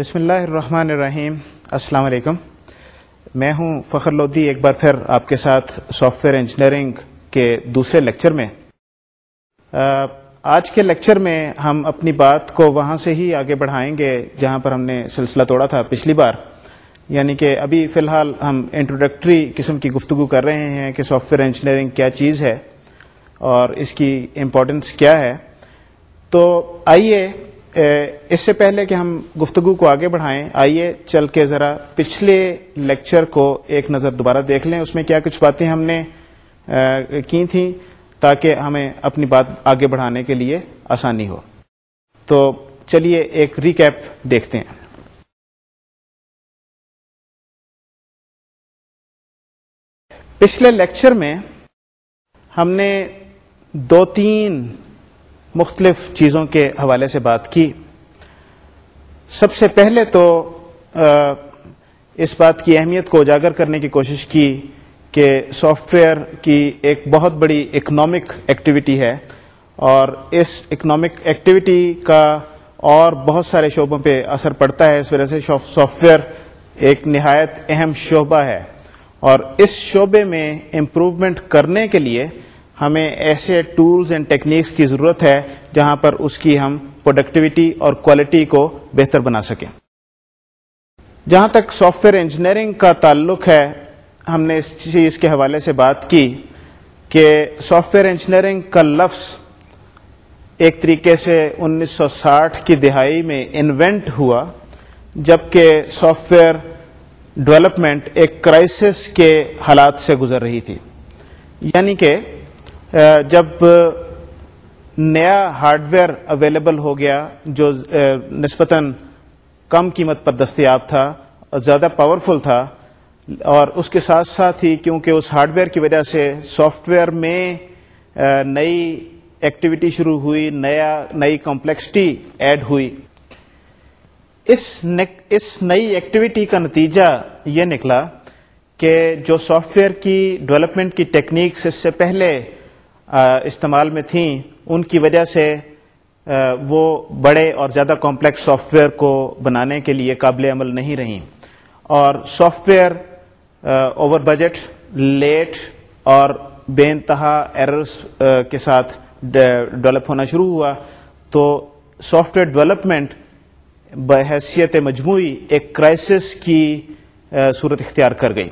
بسم اللہ الرحمن الرحیم۔ السلام علیکم۔ میں ہوں فخر لودھی۔ ایک بار پھر آپ کے ساتھ سافٹ ویئر انجینئرنگ کے دوسرے لیکچر میں۔ آج کے لیکچر میں ہم اپنی بات کو وہاں سے ہی آگے بڑھائیں گے، جہاں پر ہم نے سلسلہ توڑا تھا پچھلی بار۔ یعنی کہ ابھی فی الحال ہم انٹروڈکٹری قسم کی گفتگو کر رہے ہیں کہ سافٹ ویئر انجینئرنگ کیا چیز ہے اور اس کی امپورٹنس کیا ہے۔ تو آئیے اس سے پہلے کہ ہم گفتگو کو آگے بڑھائیں، آئیے چل کے ذرا پچھلے لیکچر کو ایک نظر دوبارہ دیکھ لیں۔ اس میں کیا کچھ باتیں ہم نے کی تھیں تاکہ ہمیں اپنی بات آگے بڑھانے کے لیے آسانی ہو۔ تو چلیے ایک ریکیپ دیکھتے ہیں۔ پچھلے لیکچر میں ہم نے دو تین مختلف چیزوں کے حوالے سے بات کی۔ سب سے پہلے تو اس بات کی اہمیت کو اجاگر کرنے کی کوشش کی کہ سافٹ ویئر کی ایک بہت بڑی اکنامک ایکٹیویٹی ہے اور اس اکنامک ایکٹیویٹی کا اور بہت سارے شعبوں پہ اثر پڑتا ہے۔ اس وجہ سے سافٹ ویئر ایک نہایت اہم شعبہ ہے اور اس شعبے میں امپروومنٹ کرنے کے لیے ہمیں ایسے ٹولز اینڈ ٹیکنیکس کی ضرورت ہے جہاں پر اس کی ہم پروڈکٹیوٹی اور کوالٹی کو بہتر بنا سکیں۔ جہاں تک سافٹ ویئر انجینئرنگ کا تعلق ہے، ہم نے اس چیز کے حوالے سے بات کی کہ سافٹ ویئر انجینئرنگ کا لفظ ایک طریقے سے انیس سو ساٹھ کی دہائی میں انوینٹ ہوا، جبکہ سافٹ ویئر ڈیولپمنٹ ایک کرائسس کے حالات سے گزر رہی تھی۔ یعنی کہ جب نیا ہارڈ ویئر اویلیبل ہو گیا، جو نسبتاً کم قیمت پر دستیاب تھا، زیادہ پاورفل تھا، اور اس کے ساتھ ساتھ ہی کیونکہ اس ہارڈ ویئر کی وجہ سے سافٹ ویئر میں نئی ایکٹیویٹی شروع ہوئی، نیا، نئی کمپلیکسٹی ایڈ ہوئی۔ اس نئی ایکٹیویٹی کا نتیجہ یہ نکلا کہ جو سافٹ ویئر کی ڈیولپمنٹ کی ٹیکنیکس اس سے پہلے استعمال میں تھیں، ان کی وجہ سے وہ بڑے اور زیادہ کمپلیکس سافٹ ویئر کو بنانے کے لیے قابل عمل نہیں رہیں۔ اور software over budget, late اور بے انتہا ایررس کے ساتھ ڈیولپ ہونا شروع ہوا۔ تو سافٹ ویئر ڈیولپمنٹ بحیثیت مجموعی ایک کرائسس کی صورت اختیار کر گئی۔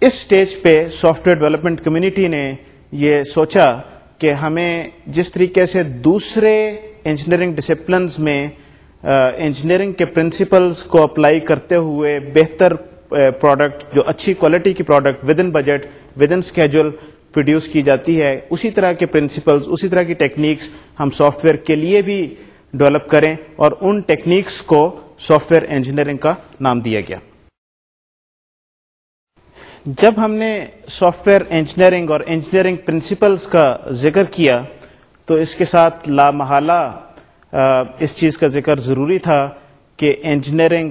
اس سٹیج پہ سافٹ ویئر ڈیولپمنٹ کمیونٹی نے یہ سوچا کہ ہمیں جس طریقے سے دوسرے انجینئرنگ ڈسپلنز میں انجینئرنگ کے پرنسپلز کو اپلائی کرتے ہوئے بہتر پروڈکٹ جو اچھی کوالٹی کی product within budget within schedule produce کی جاتی ہے، اسی طرح کے پرنسپلز اسی طرح کی ٹیکنیکس ہم سافٹ ویئر کے لیے بھی ڈیولپ کریں اور ان ٹیکنیکس کو سافٹ ویئر انجینئرنگ کا نام دیا گیا۔ جب ہم نے سافٹ ویئر انجینئرنگ اور انجینئرنگ پرنسپلس کا ذکر کیا تو اس کے ساتھ لامحالہ اس چیز کا ذکر ضروری تھا کہ انجینئرنگ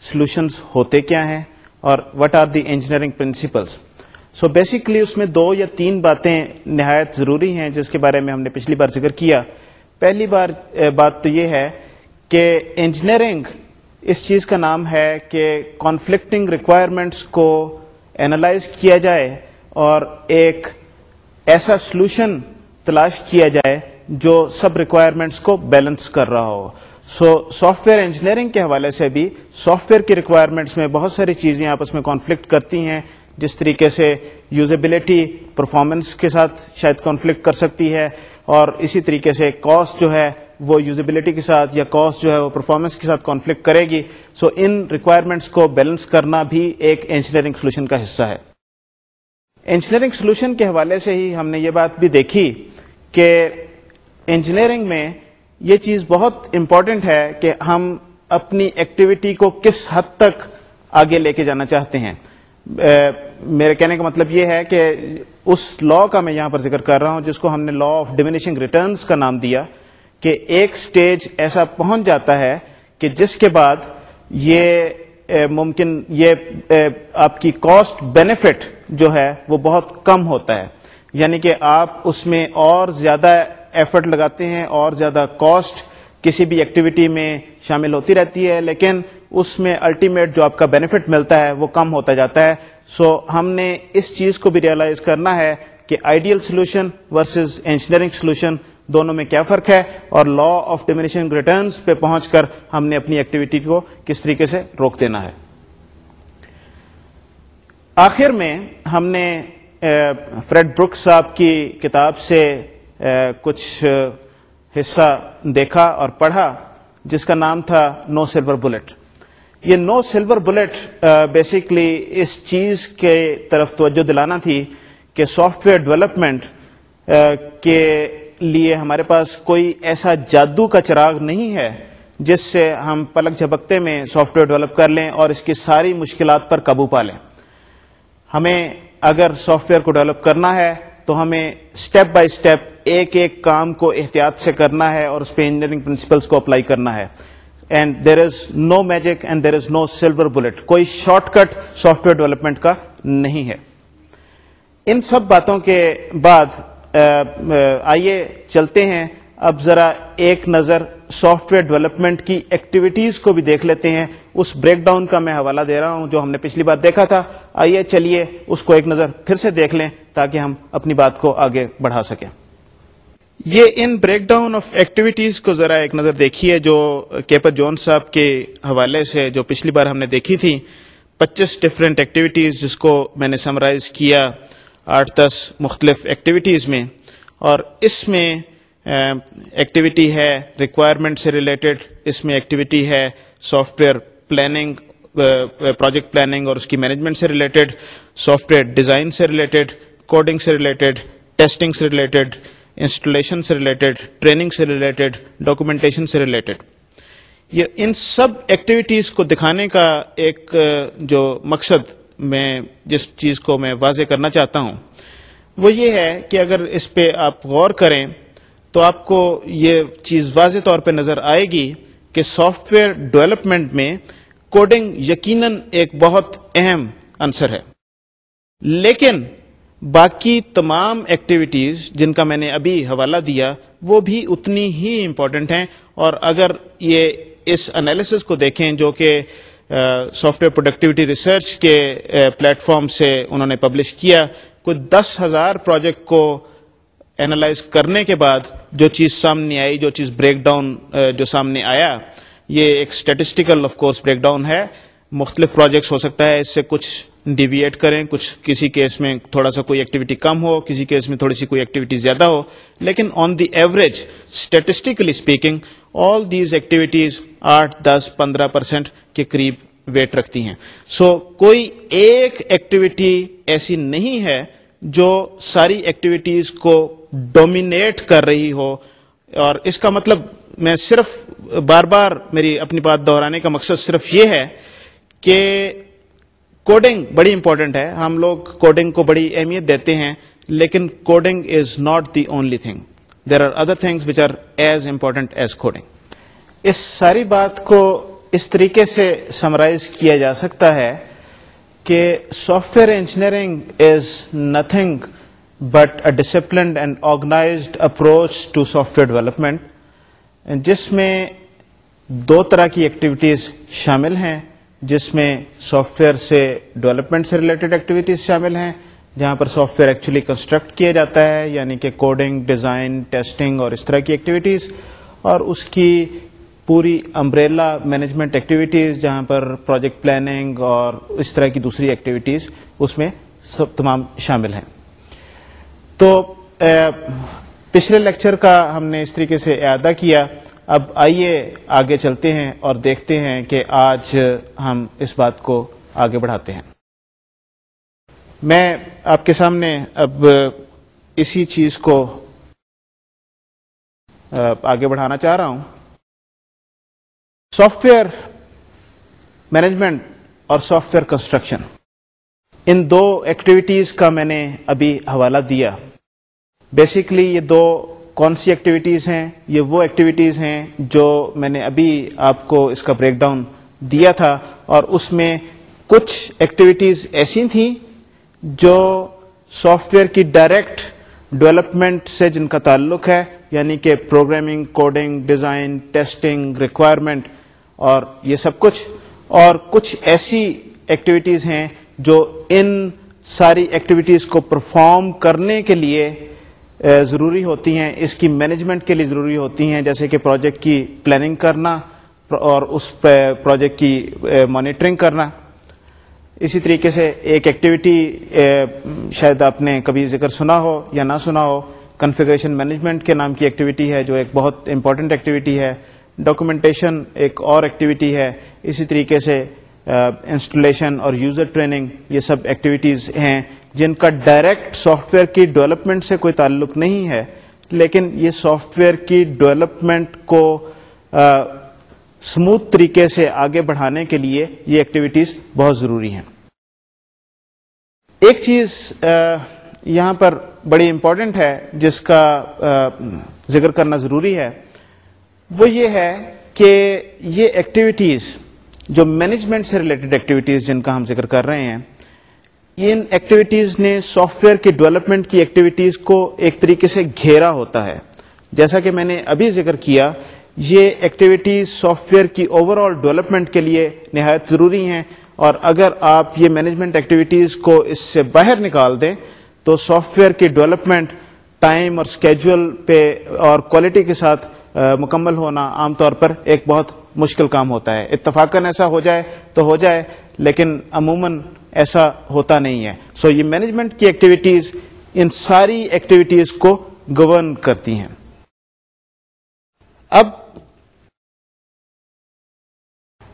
سولوشنس ہوتے کیا ہیں اور what are the engineering principles so basically اس میں دو یا تین باتیں نہایت ضروری ہیں جس کے بارے میں ہم نے پچھلی بار ذکر کیا۔ پہلی بار بات تو یہ ہے کہ انجینئرنگ اس چیز کا نام ہے کہ کانفلکٹنگ ریکوائرمنٹس کو اینالائز کیا جائے اور ایک ایسا سولوشن تلاش کیا جائے جو سب ریکوائرمنٹس کو بیلنس کر رہا ہو۔ سو سافٹ ویئر انجینئرنگ کے حوالے سے بھی سافٹ ویئر کی ریکوائرمنٹس میں بہت ساری چیزیں آپس میں کانفلکٹ کرتی ہیں، جس طریقے سے یوزیبلٹی پرفارمنس کے ساتھ شاید کانفلکٹ کر سکتی ہے اور اسی طریقے سے کاسٹ جو ہے وہ یوزیبلٹی کے ساتھ یا کاسٹ جو ہے وہ پرفارمنس کے ساتھ کانفلکٹ کرے گی. سو ان ریکوائرمنٹس کو بیلنس کرنا بھی ایک انجینئرنگ سولوشن کا حصہ ہے. انجینئرنگ سولوشن کے حوالے سے ہی ہم نے یہ بات بھی دیکھی کہ انجینئرنگ میں یہ چیز بہت امپورٹنٹ ہے کہ ہم اپنی ایکٹیویٹی کو کس حد تک آگے لے کے جانا چاہتے ہیں. میرے کہنے کا مطلب یہ ہے کہ اس لا کا میں یہاں پر ذکر کر رہا ہوں جس کو ہم نے لا آف ڈیمینشنگ ریٹرنس کا نام دیا. کہ ایک سٹیج ایسا پہنچ جاتا ہے کہ جس کے بعد یہ ممکن یہ آپ کی کاسٹ بینیفٹ جو ہے وہ بہت کم ہوتا ہے۔ یعنی کہ آپ اس میں اور زیادہ ایفرٹ لگاتے ہیں اور زیادہ کاسٹ کسی بھی ایکٹیویٹی میں شامل ہوتی رہتی ہے لیکن اس میں الٹیمیٹ جو آپ کا بینیفٹ ملتا ہے وہ کم ہوتا جاتا ہے۔ سو so, ہم نے اس چیز کو بھی ریئلائز کرنا ہے کہ ideal solution versus engineering solution دونوں میں کیا فرق ہے؟ اور لا آف ڈیمینیشن ریٹرنس پہ پہنچ کر ہم نے اپنی ایکٹیویٹی کو کس طریقے سے روک دینا ہے؟ آخر میں ہم نے فریڈ بروک صاحب کی کتاب سے کچھ حصہ دیکھا اور پڑھا، جس کا نام تھا نو سلور بلٹ یہ نو سلور بلٹ بیسکلی اس چیز کے طرف توجہ دلانا تھی کہ سافٹ ویئر ڈیولپمنٹ کے لیے ہمارے پاس کوئی ایسا جادو کا چراغ نہیں ہے جس سے ہم پلک جھپکتے میں سافٹ ویئر ڈیولپ کر لیں اور اس کی ساری مشکلات پر قابو پا لیں۔ ہمیں اگر سافٹ ویئر کو ڈیولپ کرنا ہے تو ہمیں اسٹیپ بائی اسٹیپ ایک ایک کام کو احتیاط سے کرنا ہے اور اس پہ انجینئرنگ پرنسپلس کو اپلائی کرنا ہے۔ And there is no magic and there is no silver bullet کوئی shortcut software development کا نہیں ہے۔ ان سب باتوں کے بعد آئیے چلتے ہیں۔ اب ذرا ایک نظر سافٹ ویئر ڈیولپمنٹ کی ایکٹیویٹیز کو بھی دیکھ لیتے ہیں۔ اس بریک ڈاؤن کا میں حوالہ دے رہا ہوں جو ہم نے پچھلی بار دیکھا تھا۔ آئیے چلیے اس کو ایک نظر پھر سے دیکھ لیں تاکہ ہم اپنی بات کو آگے بڑھا سکیں۔ یہ ان بریک ڈاؤن آف ایکٹیویٹیز کو ذرا ایک نظر دیکھیے جو کیپر جون صاحب کے حوالے سے جو پچھلی بار ہم نے دیکھی تھی۔ پچیس ڈفرینٹ ایکٹیویٹیز جس کو میں نے سمرائز کیا۔ آٹھ دس مختلف ایکٹیویٹیز میں اور اس میں ایکٹیویٹی ہے ریکوائرمنٹ سے ریلیٹڈ اس میں ایکٹیویٹی ہے software planning project planning اور اس کی مینجمنٹ سے ریلیٹڈ سافٹ ویئر ڈیزائن سے ریلیٹڈ کوڈنگ سے ریلیٹڈ ٹیسٹنگ سے ریلیٹڈ انسٹالیشن سے ریلیٹڈ ٹریننگ سے ریلیٹڈ ڈاکومنٹیشن سے ریلیٹڈ یہ ان سب ایکٹیویٹیز کو دکھانے کا ایک جو مقصد میں جس چیز کو میں واضح کرنا چاہتا ہوں، وہ یہ ہے کہ اگر اس پہ آپ غور کریں تو آپ کو یہ چیز واضح طور پہ نظر آئے گی کہ سافٹ ویئر ڈیولپمنٹ میں کوڈنگ یقیناً ایک بہت اہم عنصر ہے۔ لیکن باقی تمام ایکٹیویٹیز جن کا میں نے ابھی حوالہ دیا، وہ بھی اتنی ہی امپورٹنٹ ہیں اور اگر یہ اس انالیسس کو دیکھیں جو کہ سافٹ ویئر پروڈکٹیوٹی ریسرچ کے پلیٹ فارم سے انہوں نے پبلش کیا۔ کوئی دس ہزار پروجیکٹ کو اینالائز کرنے کے بعد جو چیز سامنے آئی، جو چیز بریک ڈاؤن جو سامنے آیا، یہ ایک statistical of course, breakdown ہے۔ مختلف پروجیکٹس ہو سکتا ہے، اس سے کچھ ڈیویٹ کریں کچھ کسی کیس میں تھوڑا سا کوئی ایکٹیویٹی کم ہو کسی کیس میں تھوڑی سی کوئی ایکٹیویٹی زیادہ ہو لیکن on the average statistically speaking all these activities آٹھ دس پندرہ پرسینٹ کے قریب ویٹ رکھتی ہیں۔ سو so, کوئی ایک ایکٹیویٹی ایسی نہیں ہے جو ساری ایکٹیویٹیز کو ڈومینیٹ کر رہی ہو۔ اور اس کا مطلب میں صرف بار بار میری اپنی بات دہرانے کا مقصد صرف یہ ہے کہ کوڈنگ بڑی امپورٹنٹ ہے ہم لوگ کوڈنگ کو بڑی اہمیت دیتے ہیں لیکن coding is not the only thing there are other things which are as important as coding اس ساری بات کو اس طریقے سے سمرائز کیا جا سکتا ہے کہ software engineering is nothing but a disciplined and organized approach to software development جس میں دو طرح کی ایکٹیویٹیز شامل ہیں جس میں سافٹ ویئر سے ڈیولپمنٹ سے ریلیٹڈ ایکٹیویٹیز شامل ہیں، جہاں پر سافٹ ویئر ایکچولی کنسٹرکٹ کیا جاتا ہے یعنی کہ کوڈنگ ڈیزائن ٹیسٹنگ اور اس طرح کی ایکٹیویٹیز اور اس کی پوری امبریلا مینجمنٹ ایکٹیویٹیز جہاں پر پروجیکٹ پلاننگ اور اس طرح کی دوسری ایکٹیویٹیز اس میں سب تمام شامل ہیں۔ تو پچھلے لیکچر کا ہم نے اس طریقے سے اعادہ کیا۔ اب آئیے آگے چلتے ہیں اور دیکھتے ہیں کہ آج ہم اس بات کو آگے بڑھاتے ہیں۔ میں آپ کے سامنے اب اسی چیز کو آگے بڑھانا چاہ رہا ہوں۔ سافٹ ویئر مینجمنٹ اور سافٹ ویئر کنسٹرکشن۔ ان دو ایکٹیویٹیز کا میں نے ابھی حوالہ دیا۔ بیسکلی یہ دو کون سی ایکٹیویٹیز ہیں؟ یہ وہ ایکٹیویٹیز ہیں جو میں نے ابھی آپ کو اس کا بریک ڈاؤن دیا تھا اور اس میں کچھ ایکٹیویٹیز ایسی تھیں جو سافٹ ویئر کی ڈائریکٹ ڈیولپمنٹ سے جن کا تعلق ہے یعنی کہ programming coding design testing requirement اور یہ سب کچھ۔ اور کچھ ایسی ایکٹیویٹیز ہیں جو ان ساری ایکٹیویٹیز کو پرفارم کرنے کے لیے ضروری ہوتی ہیں، اس کی مینجمنٹ کے لیے ضروری ہوتی ہیں، جیسے کہ پروجیکٹ کی پلاننگ کرنا اور اس پروجیکٹ کی مانیٹرنگ کرنا۔ اسی طریقے سے ایک ایکٹیویٹی شاید آپ نے کبھی ذکر سنا ہو یا نہ سنا ہو کنفیگریشن مینجمنٹ کے نام کی ایکٹیویٹی ہے، جو ایک بہت امپورٹنٹ ایکٹیویٹی ہے۔ ڈاکومنٹیشن ایک اور ایکٹیویٹی ہے۔ اسی طریقے سے انسٹالیشن اور یوزر ٹریننگ یہ سب ایکٹیویٹیز ہیں۔ جن کا ڈائریکٹ سافٹ ویئر کی ڈیولپمنٹ سے کوئی تعلق نہیں ہے، لیکن یہ سافٹ ویئر کی ڈیولپمنٹ کو اسموتھ طریقے سے آگے بڑھانے کے لیے یہ ایکٹیویٹیز بہت ضروری ہیں۔ ایک چیز یہاں پر بڑی امپورٹنٹ ہے، جس کا ذکر کرنا ضروری ہے۔ وہ یہ ہے کہ یہ ایکٹیویٹیز جو مینجمنٹ سے ریلیٹڈ ایکٹیویٹیز جن کا ہم ذکر کر رہے ہیں ان ایکٹیویٹیز نے سافٹ ویئر کی ڈیولپمنٹ کی ایکٹیویٹیز کو ایک طریقے سے گھیرا ہوتا ہے۔ جیسا کہ میں نے ابھی ذکر کیا، یہ ایکٹیویٹیز سافٹ ویئر کی اوور آل ڈیولپمنٹ کے لیے نہایت ضروری ہیں۔ اور اگر آپ یہ مینجمنٹ ایکٹیویٹیز کو اس سے باہر نکال دیں، تو سافٹ ویئر کی ڈیولپمنٹ ٹائم اور اسکیجول پہ اور کوالٹی کے ساتھ مکمل ہونا عام طور پر ایک بہت مشکل کام ہوتا ہے۔ اتفاقاً ایسا ہو جائے تو ہو جائے، لیکن عموماً ایسا ہوتا نہیں ہے۔ سو so, یہ مینجمنٹ کی ایکٹیویٹیز ان ساری ایکٹیویٹیز کو گورن کرتی ہیں۔ اب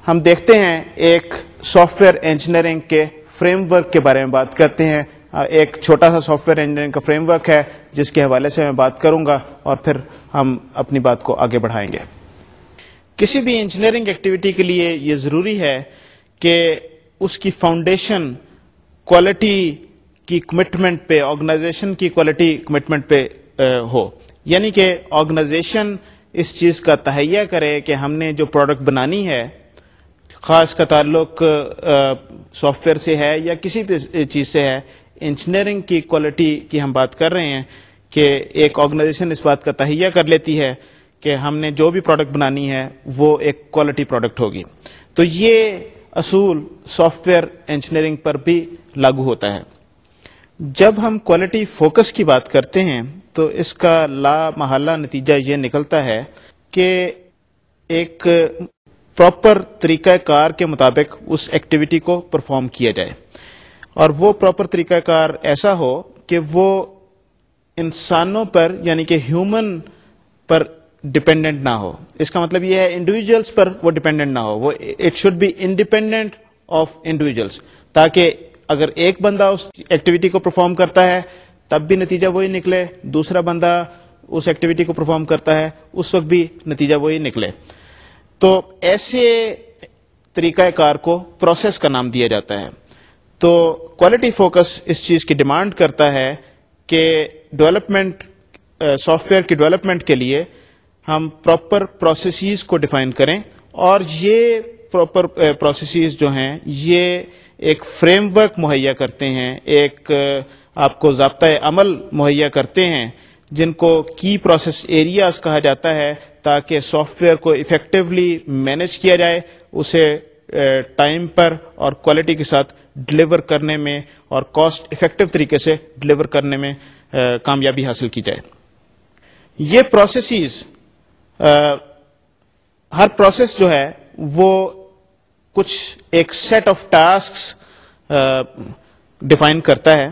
ہم دیکھتے ہیں ایک سافٹ ویئر انجینئرنگ کے فریم ورک کے بارے میں بات کرتے ہیں۔ ایک چھوٹا سا سافٹ ویئر انجینئرنگ کا فریم ورک ہے جس کے حوالے سے میں بات کروں گا اور پھر ہم اپنی بات کو آگے بڑھائیں گے۔ کسی بھی انجینئرنگ ایکٹیویٹی کے لیے یہ ضروری ہے کہ اس کی فاؤنڈیشن کوالٹی کی کمٹمنٹ پہ آرگنائزیشن کی کوالٹی کمٹمنٹ پہ ہو۔ یعنی کہ آرگنائزیشن اس چیز کا تہیا کرے کہ ہم نے جو پروڈکٹ بنانی ہے، خاص کا تعلق سافٹ ویئر سے ہے یا کسی بھی چیز سے ہے انجینئرنگ کی کوالٹی کی ہم بات کر رہے ہیں کہ ایک آرگنائزیشن اس بات کا تہیا کر لیتی ہے کہ ہم نے جو بھی پروڈکٹ بنانی ہے، وہ ایک کوالٹی پروڈکٹ ہوگی۔ تو یہ اصول سافٹ ویئر انجینئرنگ پر بھی لاگو ہوتا ہے۔ جب ہم کوالٹی فوکس کی بات کرتے ہیں، تو اس کا لا محلہ نتیجہ یہ نکلتا ہے کہ ایک پراپر طریقہ کار کے مطابق اس ایکٹیویٹی کو پرفارم کیا جائے۔ اور وہ پراپر طریقہ کار ایسا ہو کہ وہ انسانوں پر یعنی کہ ہیومن پر ڈپینڈنٹ نہ ہو۔ اس کا مطلب یہ ہے انڈیویجلس پر وہ ڈپینڈنٹ نہ ہو۔ وہ it should be independent of individuals تاکہ اگر ایک بندہ اس ایکٹیویٹی کو پرفارم کرتا ہے، تب بھی نتیجہ وہی نکلے۔ دوسرا بندہ اس ایکٹیویٹی کو پرفارم کرتا ہے، اس وقت بھی نتیجہ وہی نکلے۔ تو ایسے طریقہ کار کو پروسیس کا نام دیا جاتا ہے۔ تو کوالٹی فوکس اس چیز کی ڈیمانڈ کرتا ہے کہ ڈیولپمنٹ سافٹ ویئر کی ڈیولپمنٹ کے لیے ہم پراپر پروسیسز کو ڈیفائن کریں اور یہ پراپر پروسیسز eh, جو ہیں، یہ ایک فریم ورک مہیا کرتے ہیں، ایک eh, آپ کو ضابطۂ عمل مہیا کرتے ہیں، جن کو کی پروسیس ایریاز کہا جاتا ہے تاکہ سافٹ ویئر کو افیکٹولی مینج کیا جائے، اسے eh, ٹائم پر اور کوالٹی کے ساتھ ڈلیور کرنے میں اور کاسٹ افیکٹو طریقے سے ڈلیور کرنے میں کامیابی حاصل کی جائے۔ یہ پروسیسز ہر پروسیس جو ہے، وہ کچھ ایک سیٹ آف ٹاسک ڈیفائن کرتا ہے۔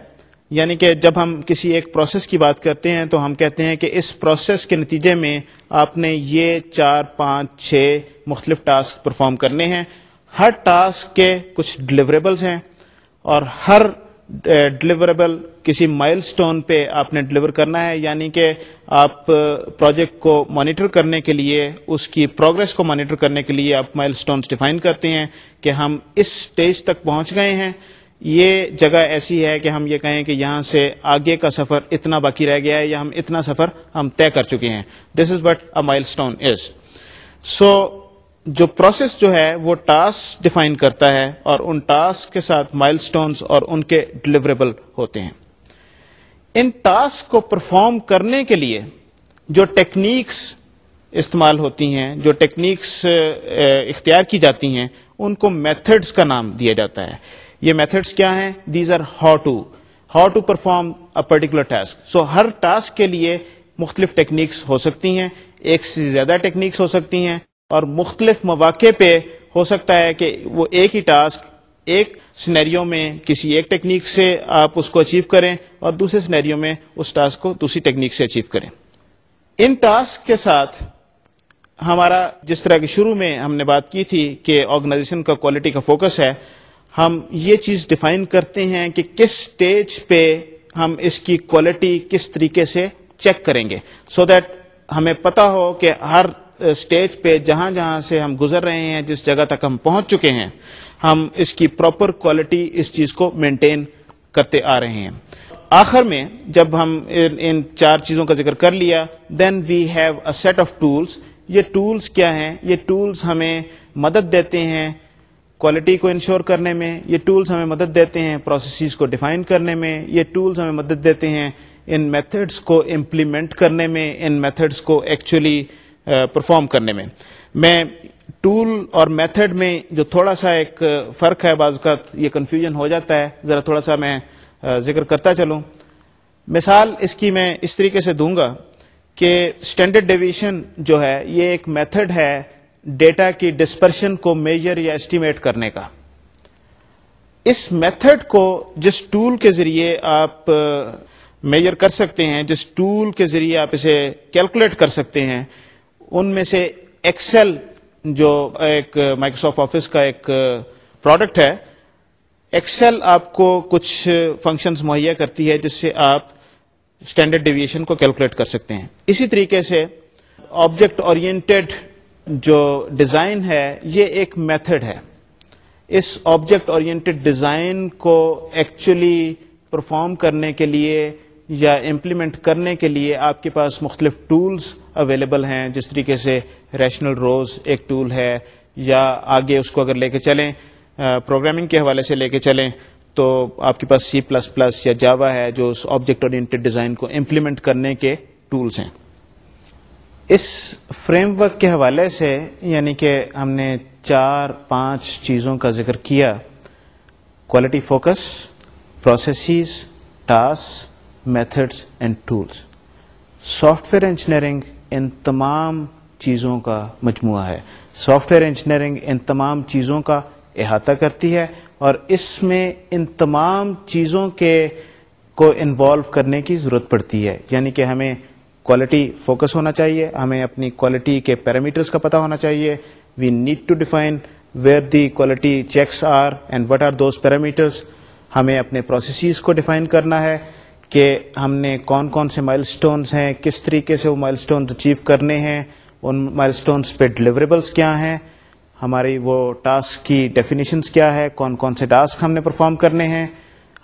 یعنی کہ جب ہم کسی ایک پروسیس کی بات کرتے ہیں، تو ہم کہتے ہیں کہ اس پروسیس کے نتیجے میں آپ نے یہ چار، پانچ، چھ مختلف ٹاسک پرفارم کرنے ہیں۔ ہر ٹاسک کے کچھ ڈلیوریبلز ہیں اور ہر ڈلیوریبل کسی مائل سٹون پہ آپ نے ڈلیور کرنا ہے یعنی کہ آپ پروجیکٹ کو مانیٹر کرنے کے لیے، اس کی پروگرس کو مانیٹر کرنے کے لیے آپ مائل سٹونز ڈیفائن کرتے ہیں کہ ہم اس سٹیج تک پہنچ گئے ہیں۔ یہ جگہ ایسی ہے کہ ہم یہ کہیں کہ یہاں سے آگے کا سفر اتنا باقی رہ گیا ہے یا ہم اتنا سفر ہم طے کر چکے ہیں۔ دس از وٹ اے مائل اسٹون از سو جو پروسیس جو ہے وہ ٹاسک ڈیفائن کرتا ہے اور ان ٹاسک کے ساتھ مائل سٹونز اور ان کے ڈلیوریبل ہوتے ہیں۔ ان ٹاسک کو پرفارم کرنے کے لیے جو ٹیکنیکس استعمال ہوتی ہیں، جو ٹیکنیکس اختیار کی جاتی ہیں، ان کو میتھڈس کا نام دیا جاتا ہے۔ یہ میتھڈس کیا ہیں؟ These are how to how to perform a particular task so Hare task کے لیے مختلف ٹیکنیکس ہو سکتی ہیں، ایک سے زیادہ ٹیکنیکس ہو سکتی ہیں۔ اور مختلف مواقع پہ ہو سکتا ہے کہ وہ ایک ہی ٹاسک، ایک سینیریو میں کسی ایک ٹیکنیک سے آپ اس کو اچیو کریں اور دوسرے سینیریو میں اس ٹاسک کو دوسری ٹیکنیک سے اچیو کریں۔ ان ٹاسک کے ساتھ ہمارا جس طرح کی شروع میں ہم نے بات کی تھی کہ آرگنائزیشن کا کوالٹی کا فوکس ہے، ہم یہ چیز ڈیفائن کرتے ہیں کہ کس سٹیج پہ ہم اس کی کوالٹی کس طریقے سے چیک کریں گے۔ سو so دیٹ ہمیں پتا ہو کہ ہر اسٹیج پہ جہاں جہاں سے ہم گزر رہے ہیں، جس جگہ تک ہم پہنچ چکے ہیں، ہم اس کی پراپر کوالٹی اس چیز کو مینٹین کرتے آ رہے ہیں۔ آخر میں جب ہم ان چار چیزوں کا ذکر کر لیا then we have a set of tools یہ ٹولس کیا ہیں؟ یہ ٹولس ہمیں مدد دیتے ہیں کوالٹی کو انشور کرنے میں، یہ ٹولس ہمیں مدد دیتے ہیں پروسیسز کو ڈیفائن کرنے میں، یہ ٹولس ہمیں مدد دیتے ہیں ان میتھڈس کو امپلیمنٹ کرنے میں، ان میتھڈس کو ایکچولی پرفارم کرنے میں۔ میں ٹول اور میتھڈ میں جو تھوڑا سا ایک فرق ہے، بعض کا یہ کنفیوژن ہو جاتا ہے۔ ذرا تھوڑا سا میں ذکر کرتا چلوں۔ مثال اس کی میں اس طریقے سے دوں گا کہ اسٹینڈرڈ ڈیویشن جو ہے، یہ ایک میتھڈ ہے ڈیٹا کی ڈسپرشن کو میجر یا اسٹیمیٹ کرنے کا۔ اس میتھڈ کو جس ٹول کے ذریعے آپ میجر کر سکتے ہیں، جس ٹول کے ذریعے آپ اسے کیلکولیٹ کر سکتے ہیں ان میں سے ایکسل جو ایک مائکروسافٹ آفس کا ایک پروڈکٹ ہے ایکسل آپ کو کچھ فنکشنز مہیا کرتی ہے جس سے آپ اسٹینڈرڈ ڈیویشن کو کیلکولیٹ کر سکتے ہیں۔ اسی طریقے سے آبجیکٹ اورینٹیڈ جو ڈیزائن ہے، یہ ایک میتھڈ ہے۔ اس آبجیکٹ اورینٹیڈ ڈیزائن کو ایکچولی پرفارم کرنے کے لیے یا امپلیمنٹ کرنے کے لیے آپ کے پاس مختلف ٹولز اویلیبل ہیں، جس طریقے سے ریشنل روز ایک ٹول ہے، یا آگے اس کو اگر لے کے چلیں پروگرامنگ کے حوالے سے لے کے چلیں تو آپ کے پاس سی پلس پلس یا جاوا ہے، جو اس آبجیکٹ اورینٹیڈ ڈیزائن کو امپلیمنٹ کرنے کے ٹولس ہیں۔ اس فریم ورک کے حوالے سے یعنی کہ ہم نے چار، پانچ چیزوں کا ذکر کیا quality focus processes task methods and tools software engineering ان تمام چیزوں کا مجموعہ ہے۔ سافٹ ویئر انجینئرنگ ان تمام چیزوں کا احاطہ کرتی ہے اور اس میں ان تمام چیزوں کے کو انوالو کرنے کی ضرورت پڑتی ہے۔ یعنی کہ ہمیں کوالٹی فوکس ہونا چاہیے، ہمیں اپنی کوالٹی کے پیرامیٹرس کا پتا ہونا چاہیے۔ We need to define where the quality checks are and what are those parameters ہمیں اپنے پروسیسز کو ڈیفائن کرنا ہے۔ کہ ہم نے کون کون سے مائل سٹونز ہیں، کس طریقے سے وہ مائل سٹونز اچیو کرنے ہیں، ان مائل سٹونز پہ ڈلیوریبلس کیا ہیں، ہماری وہ ٹاسک کی ڈیفینیشنس کیا ہے کون کون سے ٹاسک ہم نے پرفارم کرنے ہیں،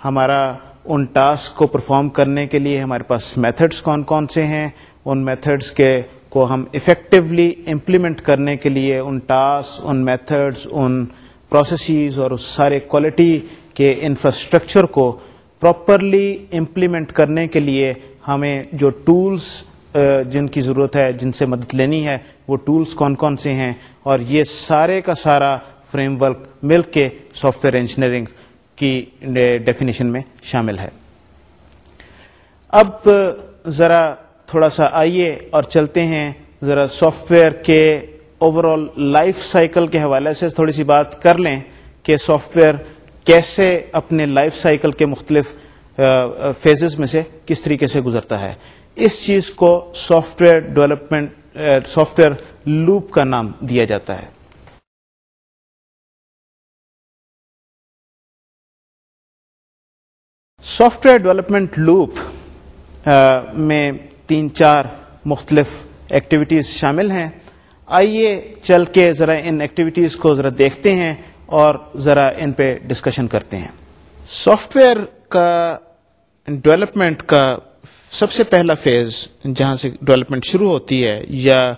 ہمارا ان ٹاسک کو پرفارم کرنے کے لیے ہمارے پاس میتھڈس کون کون سے ہیں، ان میتھڈس کے کو ہم افیکٹولی امپلیمنٹ کرنے کے لیے ان ٹاسک ان میتھڈس ان پروسیسز اور اس سارے کوالٹی کے انفراسٹرکچر کو پراپرلی امپلیمنٹ کرنے کے لیے ہمیں جو ٹولس جن کی ضرورت ہے، جن سے مدد لینی ہے، وہ ٹولس کون کون سے ہیں؟ اور یہ سارے کا سارا فریم ورک مل کے سافٹ ویئر انجینئرنگ کی ڈیفینیشن میں شامل ہے۔ اب ذرا تھوڑا سا آئیے اور چلتے ہیں ذرا سافٹ ویئر کے اوور آل لائف سائیکل کے حوالے سے تھوڑی سی بات کر لیں کہ سافٹ ویئر کیسے اپنے لائف سائیکل کے مختلف فیزز میں سے کس طریقے سے گزرتا ہے؟ اس چیز کو software development software loop کا نام دیا جاتا ہے۔ سافٹ ویئر ڈیولپمنٹ لوپ میں تین چار مختلف ایکٹیویٹیز شامل ہیں۔ آئیے چل کے ذرا ان ایکٹیویٹیز کو ذرا دیکھتے ہیں۔ اور ذرا ان پہ ڈسکشن کرتے ہیں۔ سافٹ ویئر کا ڈیولپمنٹ کا سب سے پہلا فیز جہاں سے ڈیولپمنٹ شروع ہوتی ہے یا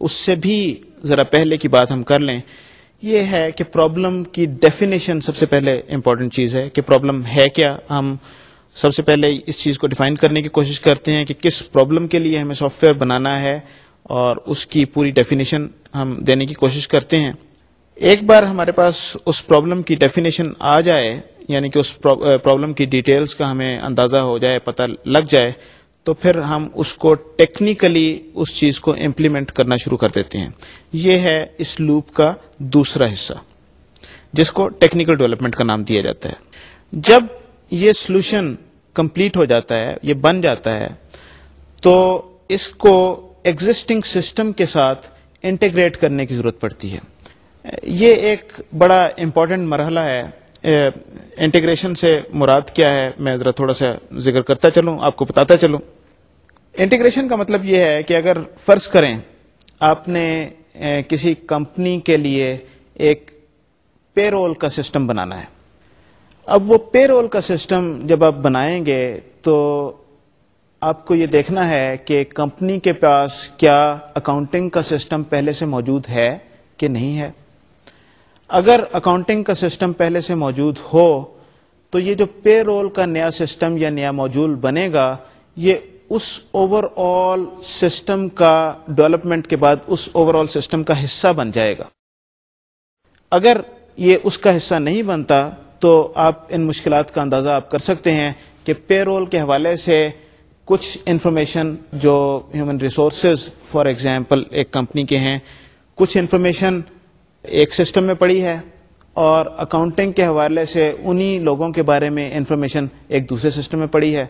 اس سے بھی ذرا پہلے کی بات ہم کر لیں، یہ ہے کہ پرابلم کی ڈیفینیشن سب سے پہلے امپورٹنٹ چیز ہے کہ پرابلم ہے کیا۔ ہم سب سے پہلے اس چیز کو ڈیفائن کرنے کی کوشش کرتے ہیں کہ کس پرابلم کے لیے ہمیں سافٹ ویئر بنانا ہے اور اس کی پوری ڈیفینیشن ہم دینے کی کوشش کرتے ہیں۔ ایک بار ہمارے پاس اس پرابلم کی ڈیفینیشن آ جائے یعنی کہ اس پرابلم کی ڈیٹیلز کا ہمیں اندازہ ہو جائے، پتہ لگ جائے، تو پھر ہم اس کو ٹیکنیکلی اس چیز کو امپلیمنٹ کرنا شروع کر دیتے ہیں۔ یہ ہے اس لوپ کا دوسرا حصہ، جس کو ٹیکنیکل ڈیولپمنٹ کا نام دیا جاتا ہے۔ جب یہ سولوشن کمپلیٹ ہو جاتا ہے، یہ بن جاتا ہے، تو اس کو ایگزٹنگ سسٹم کے ساتھ انٹیگریٹ کرنے کی ضرورت پڑتی ہے۔ یہ ایک بڑا امپورٹنٹ مرحلہ ہے انٹیگریشن سے مراد کیا ہے؟ میں ذرا تھوڑا سا ذکر کرتا چلوں، آپ کو بتاتا چلوں۔ انٹیگریشن کا مطلب یہ ہے کہ اگر فرض کریں آپ نے کسی کمپنی کے لیے ایک پے رول کا سسٹم بنانا ہے۔ اب وہ پے رول کا سسٹم جب آپ بنائیں گے تو آپ کو یہ دیکھنا ہے کہ کمپنی کے پاس کیا اکاؤنٹنگ کا سسٹم پہلے سے موجود ہے کہ نہیں ہے۔ اگر اکاؤنٹنگ کا سسٹم پہلے سے موجود ہو، تو یہ جو پے رول کا نیا سسٹم یا نیا موجود بنے گا، یہ اس اوور آل سسٹم کا ڈیولپمنٹ کے بعد اس اوور آل سسٹم کا حصہ بن جائے گا۔ اگر یہ اس کا حصہ نہیں بنتا، تو آپ ان مشکلات کا اندازہ آپ کر سکتے ہیں کہ پے رول کے حوالے سے کچھ انفارمیشن جو ہیومن ریسورسز فار ایگزامپل ایک کمپنی کے ہیں، کچھ انفارمیشن ایک سسٹم میں پڑی ہے اور اکاؤنٹنگ کے حوالے سے انہی لوگوں کے بارے میں انفارمیشن ایک دوسرے سسٹم میں پڑی ہے۔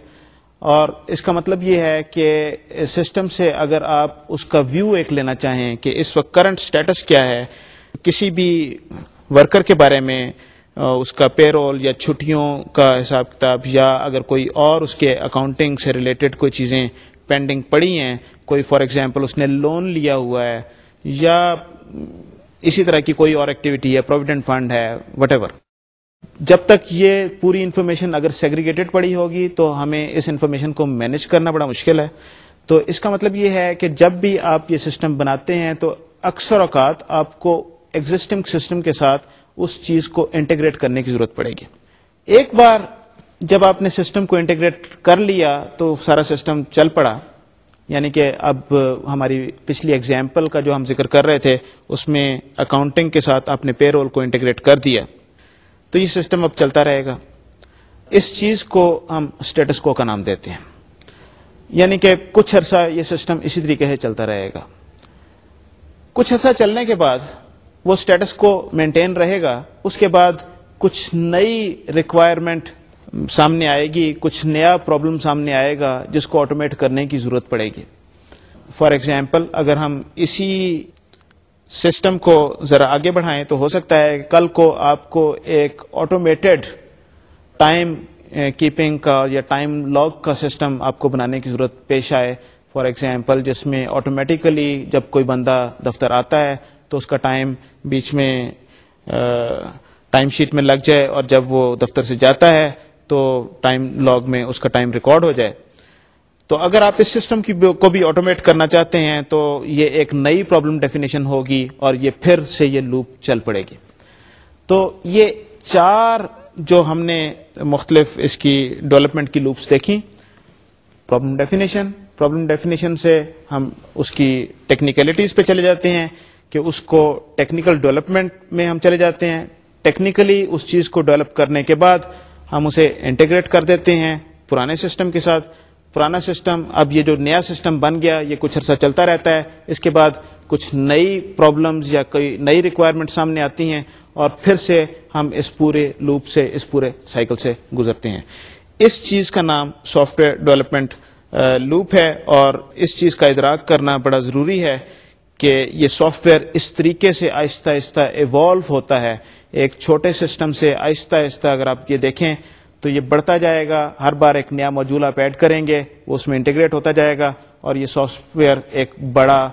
اور اس کا مطلب یہ ہے کہ سسٹم سے اگر آپ اس کا ویو ایک لینا چاہیں کہ اس وقت کرنٹ سٹیٹس کیا ہے، کسی بھی ورکر کے بارے میں اس کا پے رول یا چھٹیوں کا حساب کتاب یا اگر کوئی اور اس کے اکاؤنٹنگ سے ریلیٹڈ کوئی چیزیں پینڈنگ پڑی ہیں، کوئی فار ایگزامپل اس نے لون لیا ہوا ہے یا اسی طرح کی کوئی اور ایکٹیویٹی ہے پروویڈنٹ فنڈ ہے وٹ ایور جب تک یہ پوری انفارمیشن اگر سیگریگیٹڈ پڑی ہوگی تو ہمیں اس انفارمیشن کو مینج کرنا بڑا مشکل ہے۔ تو اس کا مطلب یہ ہے کہ جب بھی آپ یہ سسٹم بناتے ہیں تو اکثر اوقات آپ کو ایگزٹنگ سسٹم کے ساتھ اس چیز کو انٹیگریٹ کرنے کی ضرورت پڑے گی۔ ایک بار جب آپ نے سسٹم کو انٹیگریٹ کر لیا تو سارا سسٹم چل پڑا۔ یعنی کہ اب ہماری پچھلی ایگزامپل کا جو ہم ذکر کر رہے تھے، اس میں اکاؤنٹنگ کے ساتھ آپ نے پے رول کو انٹیگریٹ کر دیا۔ تو یہ سسٹم اب چلتا رہے گا۔ اس چیز کو ہم اسٹیٹس کو کا نام دیتے ہیں۔ یعنی کہ کچھ عرصہ یہ سسٹم اسی طریقے سے چلتا رہے گا۔ کچھ عرصہ چلنے کے بعد وہ اسٹیٹس کو مینٹین رہے گا۔ اس کے بعد کچھ نئی ریکوائرمنٹ سامنے آئے گی، کچھ نیا پرابلم سامنے آئے گا جس کو آٹومیٹ کرنے کی ضرورت پڑے گی۔ فار ایگزامپل اگر ہم اسی سسٹم کو ذرا آگے بڑھائیں تو ہو سکتا ہے کل کو آپ کو ایک آٹومیٹڈ ٹائم کیپنگ کا یا ٹائم لاگ کا سسٹم آپ کو بنانے کی ضرورت پیش آئے۔ فار ایگزامپل جس میں آٹومیٹیکلی جب کوئی بندہ دفتر آتا ہے تو اس کا ٹائم بیچ میں ٹائم شیٹ میں لگ جائے اور جب وہ دفتر سے جاتا ہے تو ٹائم لاگ میں اس کا ٹائم ریکارڈ ہو جائے۔ تو اگر آپ اس سسٹم کی کو بھی آٹومیٹ کرنا چاہتے ہیں تو یہ ایک نئی پرابلم ڈیفینیشن ہوگی اور یہ پھر سے یہ لوپ چل پڑے گی۔ تو یہ چار جو ہم نے مختلف اس کی ڈیولپمنٹ کی لوپس دیکھی پرابلم ڈیفینیشن پرابلم ڈیفینیشن سے ہم اس کی ٹیکنیکلٹیز پہ چلے جاتے ہیں کہ اس کو ٹیکنیکل ڈیولپمنٹ میں ہم چلے جاتے ہیں۔ ٹیکنیکلی اس چیز کو ڈیولپ کرنے کے بعد ہم اسے انٹیگریٹ کر دیتے ہیں پرانے سسٹم کے ساتھ۔ پرانا سسٹم، اب یہ جو نیا سسٹم بن گیا، یہ کچھ عرصہ چلتا رہتا ہے۔ اس کے بعد کچھ نئی پرابلمز یا کوئی نئی ریکوائرمنٹ سامنے آتی ہیں اور پھر سے ہم اس پورے لوپ سے، اس پورے سائیکل سے گزرتے ہیں۔ اس چیز کا نام سافٹ ویئر ڈیولپمنٹ لوپ ہے اور اس چیز کا ادراک کرنا بڑا ضروری ہے کہ یہ سافٹ ویئر اس طریقے سے آہستہ آہستہ ایوالو ہوتا ہے ایک چھوٹے سسٹم سے آہستہ آہستہ اگر آپ یہ دیکھیں تو یہ بڑھتا جائے گا۔ ہر بار ایک نیا موجود آپ ایڈ کریں گے، وہ اس میں انٹیگریٹ ہوتا جائے گا اور یہ سافٹ ویئر ایک بڑا،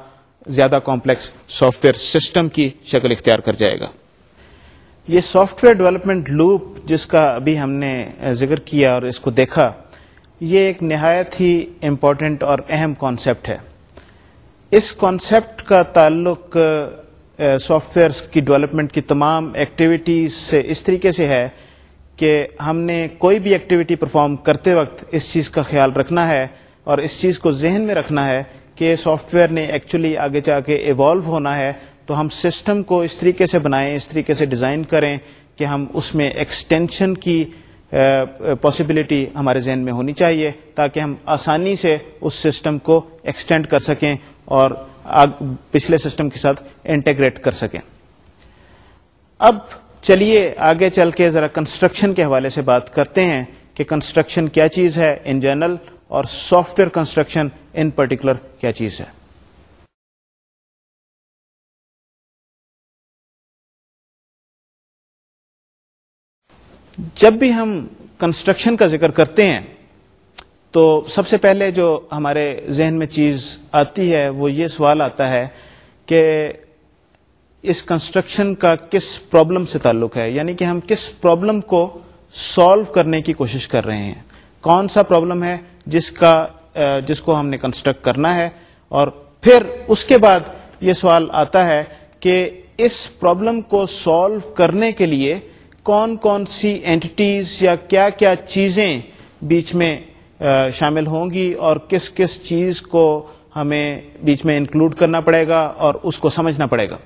زیادہ کمپلیکس سافٹ ویئر سسٹم کی شکل اختیار کر جائے گا۔ یہ سافٹ ویئر ڈیولپمنٹ لوپ جس کا ابھی ہم نے ذکر کیا اور اس کو دیکھا، یہ ایک نہایت ہی امپورٹنٹ اور اہم کانسیپٹ ہے۔ اس کانسیپٹ کا تعلق سافٹ ویئر کی ڈیولپمنٹ کی تمام ایکٹیویٹیز سے اس طریقے سے ہے کہ ہم نے کوئی بھی ایکٹیویٹی پرفارم کرتے وقت اس چیز کا خیال رکھنا ہے اور اس چیز کو ذہن میں رکھنا ہے کہ سافٹ ویئر نے ایکچولی آگے جا کے ایوالو ہونا ہے، تو ہم سسٹم کو اس طریقے سے بنائیں، اس طریقے سے ڈیزائن کریں کہ ہم اس میں ایکسٹینشن کی پاسبلٹی ہمارے ذہن میں ہونی چاہیے تاکہ ہم آسانی سے اس سسٹم کو ایکسٹینڈ کر سکیں اور پچھلے سسٹم کے ساتھ انٹیگریٹ کر سکیں۔ اب چلیے آگے چل کے ذرا کنسٹرکشن کے حوالے سے بات کرتے ہیں کہ کنسٹرکشن کیا چیز ہے ان جنرل اور software construction in particular کیا چیز ہے۔ جب بھی ہم کنسٹرکشن کا ذکر کرتے ہیں تو سب سے پہلے جو ہمارے ذہن میں چیز آتی ہے، وہ یہ سوال آتا ہے کہ اس کنسٹرکشن کا کس پرابلم سے تعلق ہے؟ یعنی کہ ہم کس پرابلم کو سالو کرنے کی کوشش کر رہے ہیں؟ کون سا پرابلم ہے جس کا جس کو ہم نے کنسٹرکٹ کرنا ہے؟ اور پھر اس کے بعد یہ سوال آتا ہے کہ اس پرابلم کو سالو کرنے کے لیے کون کون سی اینٹیز یا کیا کیا چیزیں بیچ میں شامل ہوں گی اور کس کس چیز کو ہمیں بیچ میں انکلوڈ کرنا پڑے گا اور اس کو سمجھنا پڑے گا۔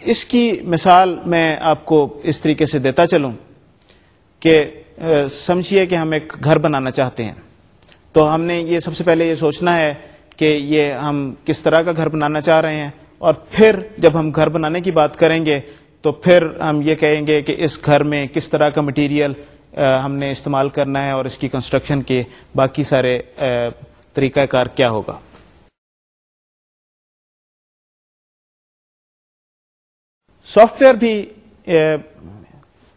اس کی مثال میں آپ کو اس طریقے سے دیتا چلوں کہ سمجھیے کہ ہم ایک گھر بنانا چاہتے ہیں۔ تو ہم نے یہ سب سے پہلے یہ سوچنا ہے کہ یہ ہم کس طرح کا گھر بنانا چاہ رہے ہیں۔ اور پھر جب ہم گھر بنانے کی بات کریں گے تو پھر ہم یہ کہیں گے کہ اس گھر میں کس طرح کا مٹیریل ہم نے استعمال کرنا ہے اور اس کی کنسٹرکشن کے باقی سارے طریقہ کار کیا ہوگا؟ سافٹ ویئر بھی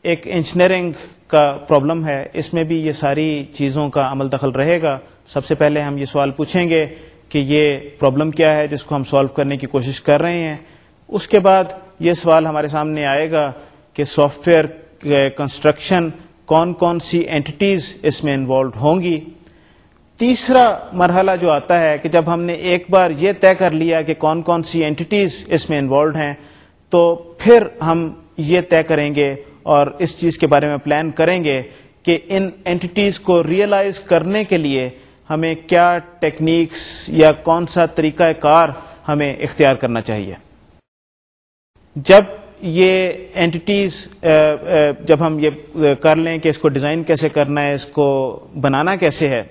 ایک انجینئرنگ کا پرابلم ہے۔ اس میں بھی یہ ساری چیزوں کا عمل دخل رہے گا۔ سب سے پہلے ہم یہ سوال پوچھیں گے کہ یہ پرابلم کیا ہے جس کو ہم سالو کرنے کی کوشش کر رہے ہیں۔ اس کے بعد یہ سوال ہمارے سامنے آئے گا کہ سافٹ ویئر کنسٹرکشن کون کون سی اینٹیز اس میں انوالوڈ ہوں گی۔ تیسرا مرحلہ جو آتا ہے کہ جب ہم نے ایک بار یہ طے کر لیا کہ کون کون سی اینٹیز اس میں انوالوڈ ہیں، تو پھر ہم یہ طے کریں گے اور اس چیز کے بارے میں پلان کریں گے کہ ان اینٹیز کو ریئلائز کرنے کے لیے ہمیں کیا ٹیکنیکس یا کون سا طریقہ کار ہمیں اختیار کرنا چاہیے۔ جب یہ اینٹیز uh, uh, جب ہم یہ uh, کر لیں کہ اس کو ڈیزائن کیسے کرنا ہے، اس کو بنانا کیسے ہے،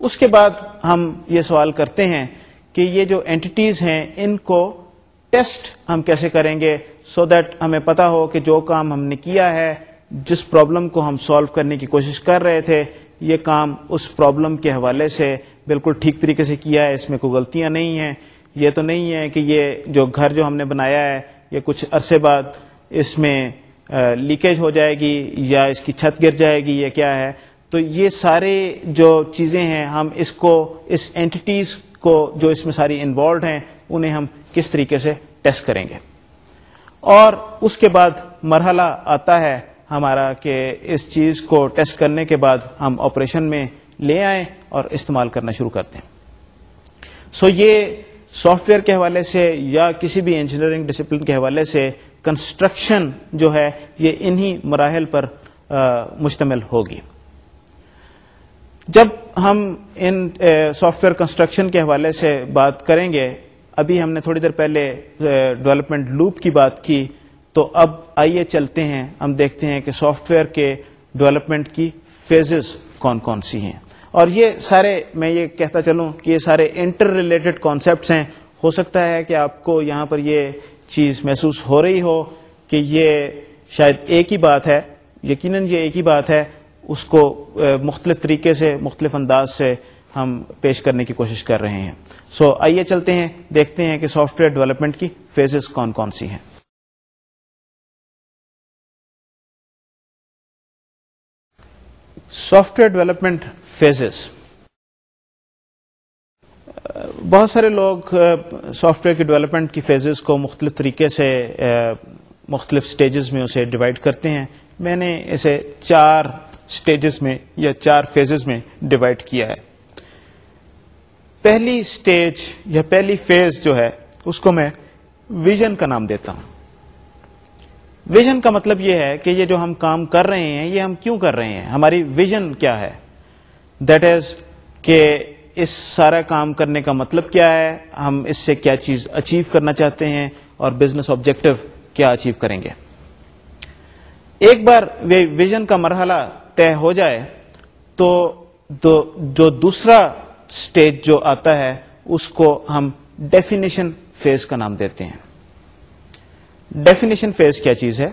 اس کے بعد ہم یہ سوال کرتے ہیں کہ یہ جو اینٹیز ہیں، ان کو ٹیسٹ ہم کیسے کریں گے سو so دیٹ ہمیں پتا ہو کہ جو کام ہم نے کیا ہے، جس پرابلم کو ہم سالو کرنے کی کوشش کر رہے تھے، یہ کام اس پرابلم کے حوالے سے بالکل ٹھیک طریقے سے کیا ہے، اس میں کوئی غلطیاں نہیں ہیں، یہ تو نہیں ہے کہ یہ جو گھر جو ہم نے بنایا ہے یہ کچھ عرصے بعد اس میں لیکیج ہو جائے گی یا اس کی چھت گر جائے گی یا کیا ہے، تو یہ سارے جو چیزیں ہیں، ہم اس کو، اس اینٹیز کو جو اس میں ساری انوالوڈ ہیں، انہیں ہم کس طریقے سے ٹیسٹ کریں گے۔ اور اس کے بعد مرحلہ آتا ہے ہمارا کہ اس چیز کو ٹیسٹ کرنے کے بعد ہم آپریشن میں لے آئیں اور استعمال کرنا شروع کرتے ہیں۔ سو یہ سافٹ ویئر کے حوالے سے یا کسی بھی انجینئرنگ ڈسپلن کے حوالے سے کنسٹرکشن جو ہے یہ انہی مراحل پر مشتمل ہوگی۔ جب ہم ان سافٹ ویئر کنسٹرکشن کے حوالے سے بات کریں گے، ابھی ہم نے تھوڑی دیر پہلے ڈیولپمنٹ لوپ کی بات کی، تو اب آئیے چلتے ہیں، ہم دیکھتے ہیں کہ سافٹ ویئر کے ڈیولپمنٹ کی فیزز کون کون سی ہیں۔ اور یہ سارے میں یہ کہتا چلوں کہ یہ سارے انٹر ریلیٹڈ کانسیپٹس ہیں۔ ہو سکتا ہے کہ آپ کو یہاں پر یہ چیز محسوس ہو رہی ہو کہ یہ شاید ایک ہی بات ہے یقیناً یہ ایک ہی بات ہے اس کو مختلف طریقے سے مختلف انداز سے ہم پیش کرنے کی کوشش کر رہے ہیں۔ سو so, آئیے چلتے ہیں دیکھتے ہیں کہ سافٹ ویئر ڈیولپمنٹ کی فیزز کون کون سی ہیں۔ سافٹ ویئر ڈیولپمنٹ فیزز بہت سارے لوگ uh, سافٹ ویئر کی ڈیولپمنٹ کی فیزز کو مختلف طریقے سے uh, مختلف سٹیجز میں اسے ڈیوائڈ کرتے ہیں۔ میں نے اسے چار سٹیجز میں یا چار فیزز میں ڈیوائڈ کیا ہے۔ پہلی سٹیج یا پہلی فیز جو ہے، اس کو میں ویژن کا نام دیتا ہوں۔ ویژن کا مطلب یہ ہے کہ یہ جو ہم کام کر رہے ہیں، یہ ہم کیوں کر رہے ہیں؟ ہماری ویژن کیا ہے؟ دیٹ از کہ اس سارا کام کرنے کا مطلب کیا ہے؟ ہم اس سے کیا چیز اچیو کرنا چاہتے ہیں؟ اور بزنس آبجیکٹو کیا اچیو کریں گے؟ ایک بار ویژن کا مرحلہ طے ہو جائے تو جو دوسرا اسٹیج جو آتا ہے، اس کو ہم ڈیفینیشن فیز کا نام دیتے ہیں۔ ڈیفینیشن فیز کیا چیز ہے؟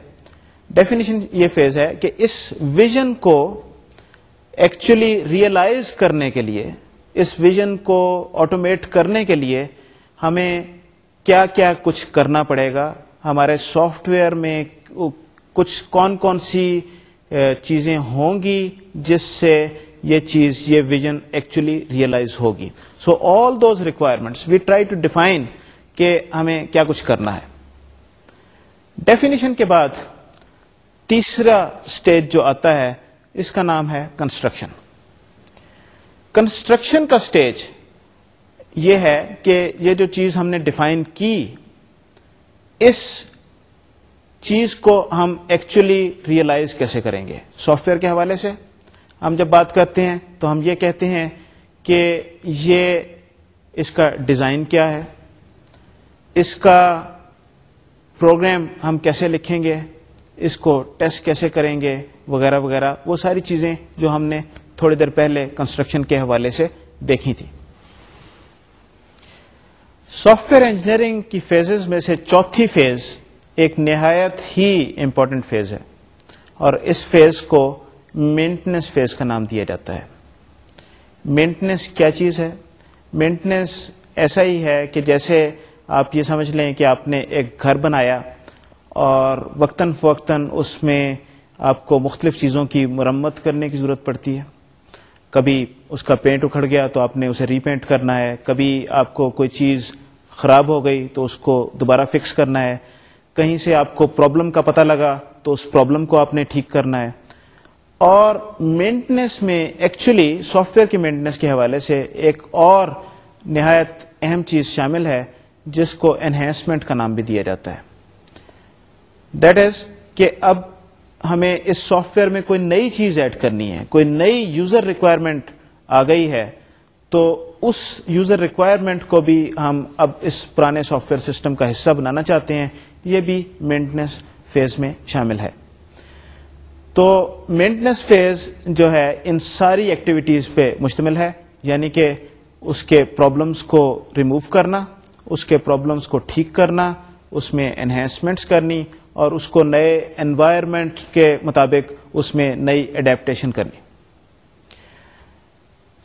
ڈیفینیشن یہ فیز ہے کہ اس ویژن کو ایکچولی ریئلائز کرنے کے لیے، اس ویژن کو آٹومیٹ کرنے کے لیے ہمیں کیا کیا کچھ کرنا پڑے گا؟ ہمارے سافٹ ویئر میں کچھ کون کون سی چیزیں ہوں گی جس سے یہ چیز، یہ ویژن ایکچولی ریئلائز ہوگی؟ So all those requirements we try to define کہ ہمیں کیا کچھ کرنا ہے۔ ڈیفینیشن کے بعد تیسرا اسٹیج جو آتا ہے، اس کا نام ہے کنسٹرکشن کنسٹرکشن کا اسٹیج یہ ہے کہ یہ جو چیز ہم نے ڈیفائن کی، اس چیز کو ہم ایکچولی ریئلائز کیسے کریں گے؟ سافٹ ویئر کے حوالے سے ہم جب بات کرتے ہیں تو ہم یہ کہتے ہیں کہ یہ اس کا ڈیزائن کیا ہے، اس کا پروگرام ہم کیسے لکھیں گے، اس کو ٹیسٹ کیسے کریں گے، وغیرہ وغیرہ، وہ ساری چیزیں جو ہم نے تھوڑی دیر پہلے کنسٹرکشن کے حوالے سے دیکھی تھی۔ سافٹ ویئر انجینئرنگ کی فیزز میں سے چوتھی فیز ایک نہایت ہی امپورٹنٹ فیز ہے اور اس فیز کو مینٹنس فیز کا نام دیا جاتا ہے۔ مینٹنس کیا چیز ہے؟ مینٹنس ایسا ہی ہے کہ جیسے آپ یہ سمجھ لیں کہ آپ نے ایک گھر بنایا اور وقتاً فوقتاً اس میں آپ کو مختلف چیزوں کی مرمت کرنے کی ضرورت پڑتی ہے۔ کبھی اس کا پینٹ اکھڑ گیا تو آپ نے اسے ری پینٹ کرنا ہے، کبھی آپ کو کوئی چیز خراب ہو گئی تو اس کو دوبارہ فکس کرنا ہے۔ کہیں سے آپ کو پرابلم کا پتہ لگا تو اس پرابلم کو آپ نے ٹھیک کرنا ہے۔ اور مینٹنس میں ایکچولی سافٹ ویئر کی مینٹنس کے حوالے سے ایک اور نہایت اہم چیز شامل ہے۔ جس کو انہینسمنٹ کا نام بھی دیا جاتا ہے۔ دیٹ از کہ اب ہمیں اس سافٹ ویئر میں کوئی نئی چیز ایڈ کرنی ہے، کوئی نئی یوزر ریکوائرمنٹ آ گئی ہے، تو اس یوزر ریکوائرمنٹ کو بھی ہم اب اس پرانے سافٹ ویئر سسٹم کا حصہ بنانا چاہتے ہیں۔ یہ بھی مینٹنس فیز میں شامل ہے۔ تو مینٹنس فیز جو ہے، ان ساری ایکٹیویٹیز پہ مشتمل ہے یعنی کہ اس کے پرابلمس کو ریموو کرنا۔ اس کے پرابلمس کو ٹھیک کرنا، اس میں انہینسمنٹس کرنی اور اس کو نئے انوائرمنٹ کے مطابق اس میں نئی اڈیپٹیشن کرنی۔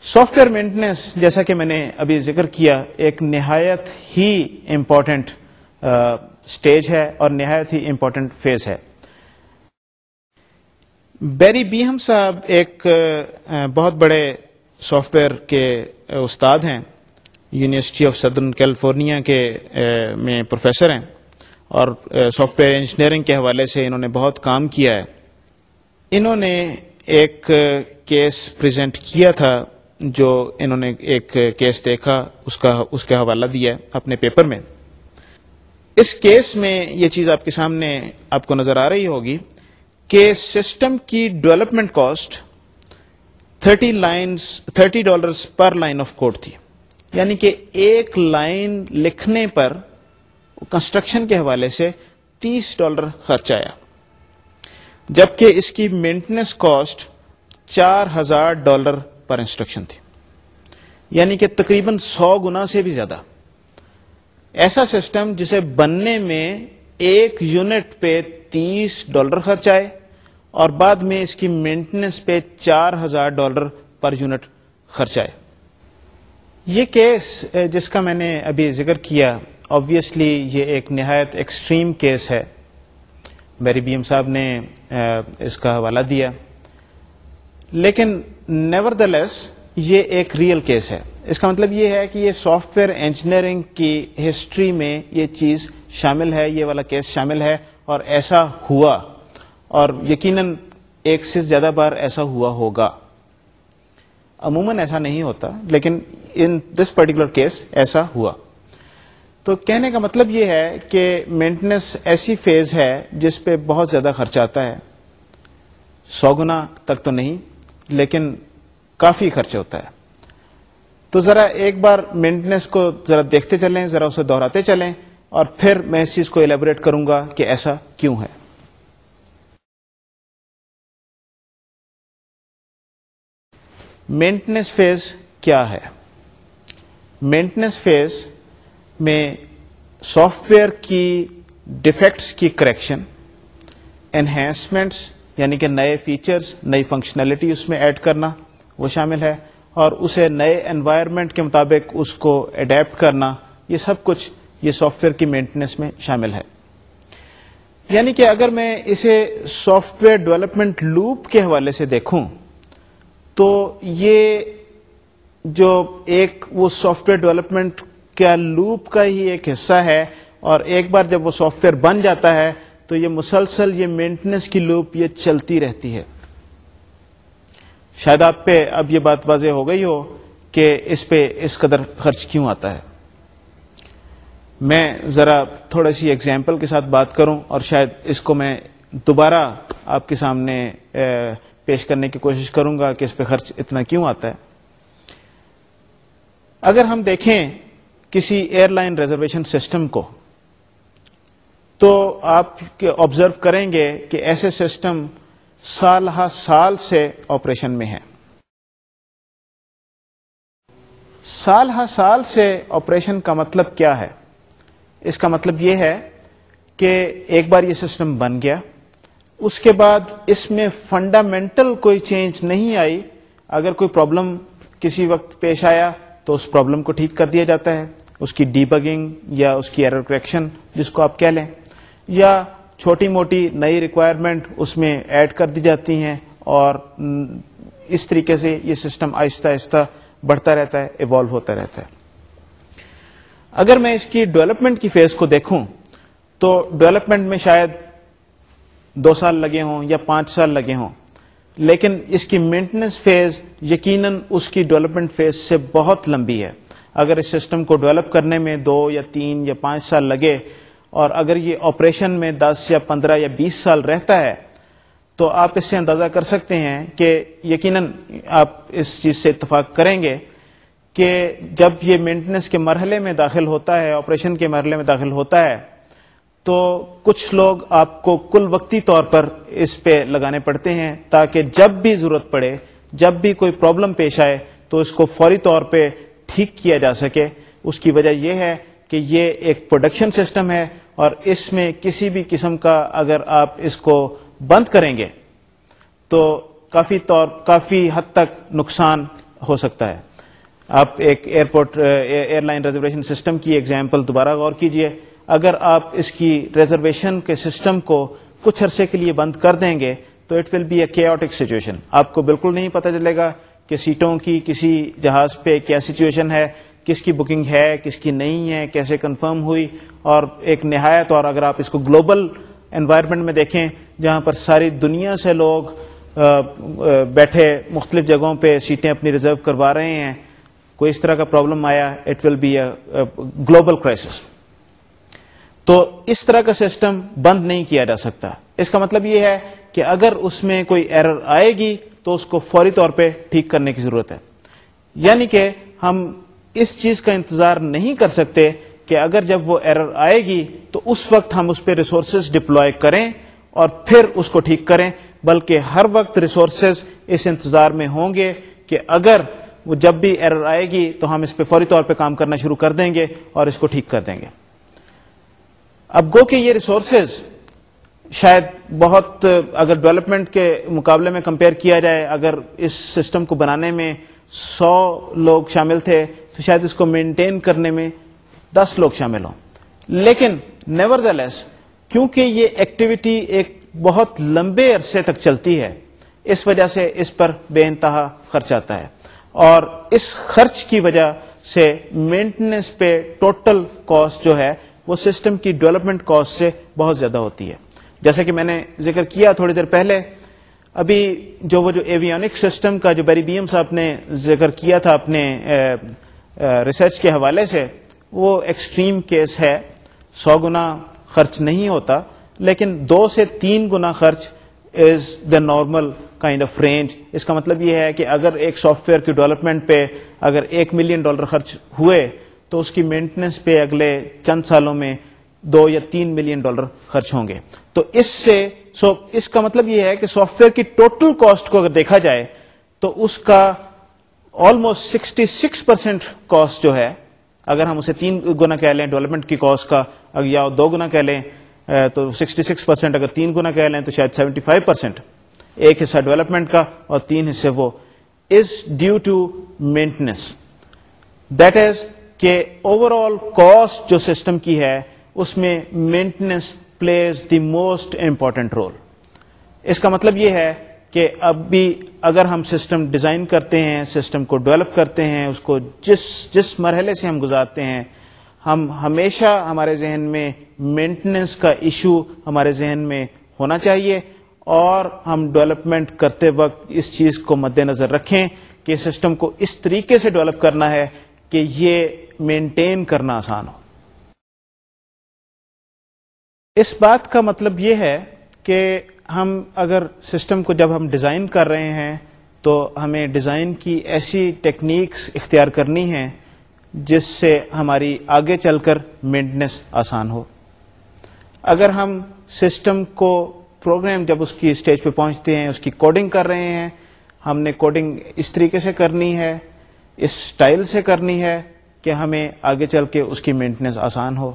سافٹ ویئر مینٹنس جیسا کہ میں نے ابھی ذکر کیا، ایک نہایت ہی امپورٹنٹ اسٹیج ہے اور نہایت ہی امپورٹنٹ فیز ہے۔ بیری بیہم صاحب ایک بہت بڑے سافٹ ویئر کے استاد ہیں۔ یونیورسٹی آف سدرن کیلیفورنیا کے eh, میں پروفیسر ہیں اور سافٹ ویئر انجینئرنگ کے حوالے سے انہوں نے بہت کام کیا ہے۔ انہوں نے ایک eh, کیس پریزنٹ کیا تھا جو انہوں نے ایک eh, کیس دیکھا، اس کا اس کا حوالہ دیا اپنے پیپر میں۔ اس کیس میں یہ چیز آپ کے سامنے آپ کو نظر آ رہی ہوگی کہ سسٹم کی development cost thirty lines thirty dollar per line of code تھی۔ یعنی کہ ایک لائن لکھنے پر کنسٹرکشن کے حوالے سے تیس ڈالر خرچ آیا۔ جبکہ اس کی مینٹنس کاسٹ چار ہزار ڈالر پر انسٹرکشن تھی۔ یعنی کہ تقریباً سو گنا سے بھی زیادہ۔ ایسا سسٹم جسے بننے میں ایک یونٹ پہ تیس ڈالر خرچ آئے اور بعد میں اس کی مینٹنس پہ چار ہزار ڈالر پر یونٹ خرچ آئے۔ یہ کیس eh, جس کا میں نے ابھی ذکر کیا آبویسلی یہ ایک نہایت ایکسٹریم کیس ہے۔ میری بی ایم صاحب نے eh, اس کا حوالہ دیا۔ لیکن نیور دا لیس یہ ایک ریئل کیس ہے۔ اس کا مطلب یہ ہے کہ یہ سافٹ ویئر انجینئرنگ کی ہسٹری میں یہ چیز شامل ہے، یہ والا کیس شامل ہے اور ایسا ہوا۔ اور یقیناً ایک سے زیادہ بار ایسا ہوا ہوگا۔ عموماً ایسا نہیں ہوتا، لیکن ان دس پرٹیکولر کیس ایسا ہوا۔ تو کہنے کا مطلب یہ ہے کہ مینٹننس ایسی فیز ہے جس پہ بہت زیادہ خرچ آتا ہے۔ سو گنا تک تو نہیں، لیکن کافی خرچ ہوتا ہے۔ تو ذرا ایک بار مینٹننس کو ذرا دیکھتے چلیں، ذرا اسے دہراتے چلیں اور پھر میں اس چیز کو ایلیبوریٹ کروں گا کہ ایسا کیوں ہے۔ مینٹننس فیز کیا ہے؟ مینٹننس فیز میں سافٹ ویئر کی ڈیفیکٹس کی کریکشن انہینسمنٹس یعنی کہ نئے فیچرز نئی فنکشنلٹی اس میں ایڈ کرنا وہ شامل ہے، اور اسے نئے انوائرمنٹ کے مطابق اس کو اڈیپٹ کرنا، یہ سب کچھ یہ سافٹ ویئر کی مینٹننس میں شامل ہے۔ یعنی کہ اگر میں اسے سافٹ ویئر ڈیولپمنٹ لوپ کے حوالے سے دیکھوں تو یہ جو ایک وہ سافٹ ویئر ڈیولپمنٹ کیا لوپ کا ہی ایک حصہ ہے اور ایک بار جب وہ سافٹ ویئر بن جاتا ہے تو یہ مسلسل یہ مینٹننس کی لوپ یہ چلتی رہتی ہے۔ شاید آپ پہ اب یہ بات واضح ہو گئی ہو کہ اس پہ اس قدر خرچ کیوں آتا ہے۔ میں ذرا تھوڑا سی ایگزامپل کے ساتھ بات کروں اور شاید اس کو میں دوبارہ آپ کے سامنے پیش کرنے کی کوشش کروں گا کہ اس پہ خرچ اتنا کیوں آتا ہے۔ اگر ہم دیکھیں کسی ایئر لائن ریزرویشن سسٹم کو، تو آپ آبزرو کریں گے کہ ایسے سسٹم سال ہا سال سے آپریشن میں ہیں۔ سال ہا سال سے آپریشن کا مطلب کیا ہے؟ اس کا مطلب یہ ہے کہ ایک بار یہ سسٹم بن گیا۔ اس کے بعد اس میں فنڈامنٹل کوئی چینج نہیں آئی۔ اگر کوئی پرابلم کسی وقت پیش آیا تو اس پرابلم کو ٹھیک کر دیا جاتا ہے۔ اس کی ڈی بگنگ یا اس کی ایرر کریکشن جس کو آپ کہہ لیں۔ یا چھوٹی موٹی نئی ریکوائرمنٹ اس میں ایڈ کر دی جاتی ہیں اور اس طریقے سے یہ سسٹم آہستہ آہستہ بڑھتا رہتا ہے ایوالو ہوتا رہتا ہے۔ اگر میں اس کی ڈیولپمنٹ کی فیز کو دیکھوں تو ڈیولپمنٹ میں شاید دو سال لگے ہوں یا پانچ سال لگے ہوں۔ لیکن اس کی مینٹننس فیز یقیناً اس کی ڈیولپمنٹ فیز سے بہت لمبی ہے۔ اگر اس سسٹم کو ڈیولپ کرنے میں دو یا تین یا پانچ سال لگے اور اگر یہ آپریشن میں دس یا پندرہ یا بیس سال رہتا ہے، تو آپ اس سے اندازہ کر سکتے ہیں کہ یقیناً آپ اس چیز سے اتفاق کریں گے کہ جب یہ مینٹننس کے مرحلے میں داخل ہوتا ہے آپریشن کے مرحلے میں داخل ہوتا ہے تو کچھ لوگ آپ کو کل وقتی طور پر اس پہ لگانے پڑتے ہیں تاکہ جب بھی ضرورت پڑے، جب بھی کوئی پرابلم پیش آئے تو اس کو فوری طور پہ ٹھیک کیا جا سکے۔ اس کی وجہ یہ ہے کہ یہ ایک پروڈکشن سسٹم ہے اور اس میں کسی بھی قسم کا اگر آپ اس کو بند کریں گے تو کافی طور، کافی حد تک نقصان ہو سکتا ہے۔ آپ ایک airport airline reservation system کی ایگزامپل دوبارہ غور کیجیے۔ اگر آپ اس کی ریزرویشن کے سسٹم کو کچھ عرصے کے لیے بند کر دیں گے، تو it will be a chaotic situation آپ کو بالکل نہیں پتہ چلے گا کہ سیٹوں کی کسی جہاز پہ کیا سچویشن ہے، کس کی بکنگ ہے، کس کی نہیں ہے، کیسے کنفرم ہوئی؟ اور ایک نہایت اور اگر آپ اس کو گلوبل انوائرمنٹ میں دیکھیں، جہاں پر ساری دنیا سے لوگ بیٹھے مختلف جگہوں پہ سیٹیں اپنی ریزرو کروا رہے ہیں، کوئی اس طرح کا پرابلم آیا it will be a global crisis تو اس طرح کا سسٹم بند نہیں کیا جا سکتا۔ اس کا مطلب یہ ہے کہ اگر اس میں کوئی ایرر آئے گی تو اس کو فوری طور پہ ٹھیک کرنے کی ضرورت ہے۔ یعنی کہ ہم اس چیز کا انتظار نہیں کر سکتے کہ اگر جب وہ ایرر آئے گی تو اس وقت ہم اس پہ ریسورسز ڈپلوائے کریں اور پھر اس کو ٹھیک کریں، بلکہ ہر وقت ریسورسز اس انتظار میں ہوں گے کہ اگر وہ جب بھی ایرر آئے گی تو ہم اس پہ فوری طور پہ کام کرنا شروع کر دیں گے اور اس کو ٹھیک کر دیں گے۔ اب گو کہ یہ ریسورسز شاید بہت، اگر ڈیولپمنٹ کے مقابلے میں کمپیئر کیا جائے، اگر اس سسٹم کو بنانے میں سو لوگ شامل تھے، تو شاید اس کو مینٹین کرنے میں دس لوگ شامل ہوں۔ لیکن نیور دا لیس کیونکہ یہ ایکٹیویٹی ایک بہت لمبے عرصے تک چلتی ہے، اس وجہ سے اس پر بے انتہا خرچ آتا ہے۔ اور اس خرچ کی وجہ سے مینٹننس پہ ٹوٹل کاسٹ جو ہے وہ سسٹم کی ڈیولپمنٹ کاسٹ سے بہت زیادہ ہوتی ہے۔ جیسے کہ میں نے ذکر کیا تھوڑی دیر پہلے، ابھی جو وہ جو ایویونک سسٹم کا جو بیری بی ایم صاحب نے ذکر کیا تھا اپنے ریسرچ کے حوالے سے، وہ ایکسٹریم کیس ہے۔ سو گنا خرچ نہیں ہوتا، لیکن دو سے تین گنا خرچ is the normal kind of range اس کا مطلب یہ ہے کہ اگر ایک سافٹ ویئر کی ڈیولپمنٹ پہ اگر ایک ملین ڈالر خرچ ہوئے تو اس کی مینٹننس پہ اگلے چند سالوں میں دو یا تین ملین ڈالر خرچ ہوں گے۔ تو اس سے سو اس کا مطلب یہ ہے کہ سافٹ ویئر کی ٹوٹل کاسٹ کو اگر دیکھا جائے تو اس کا almost sixty six percent cost جو ہے، اگر ہم اسے تین گنا کہہ لیں ڈیولپمنٹ کی کاسٹ کا یا دو گنا کہہ لیں تو سکسٹی سکس پرسینٹ اگر تین گنا کہہ لیں تو شاید سیونٹی فائیو پرسینٹ ایک حصہ ڈیولپمنٹ کا اور تین حصے وہ is due to maintenance that is کہ اوور آل کاسٹ جو سسٹم کی ہے، اس میں maintenance plays the most important role اس کا مطلب یہ ہے کہ اب بھی اگر ہم سسٹم ڈیزائن کرتے ہیں سسٹم کو ڈیولپ کرتے ہیں، اس کو جس جس مرحلے سے ہم گزارتے ہیں، ہم ہمیشہ ہمارے ذہن میں مینٹننس کا ایشو ہمارے ذہن میں ہونا چاہیے اور ہم ڈیولپمنٹ کرتے وقت اس چیز کو مد نظر رکھیں کہ سسٹم کو اس طریقے سے ڈیولپ کرنا ہے کہ یہ مینٹین کرنا آسان ہو۔ اس بات کا مطلب یہ ہے کہ ہم اگر سسٹم کو جب ہم ڈیزائن کر رہے ہیں تو ہمیں ڈیزائن کی ایسی ٹیکنیکس اختیار کرنی ہیں جس سے ہماری آگے چل کر مینٹنس آسان ہو۔ اگر ہم سسٹم کو پروگرام جب اس کی اسٹیج پہ پہنچتے ہیں، اس کی کوڈنگ کر رہے ہیں، ہم نے کوڈنگ اس طریقے سے کرنی ہے، اس سٹائل سے کرنی ہے کہ ہمیں آگے چل کے اس کی مینٹنس آسان ہو۔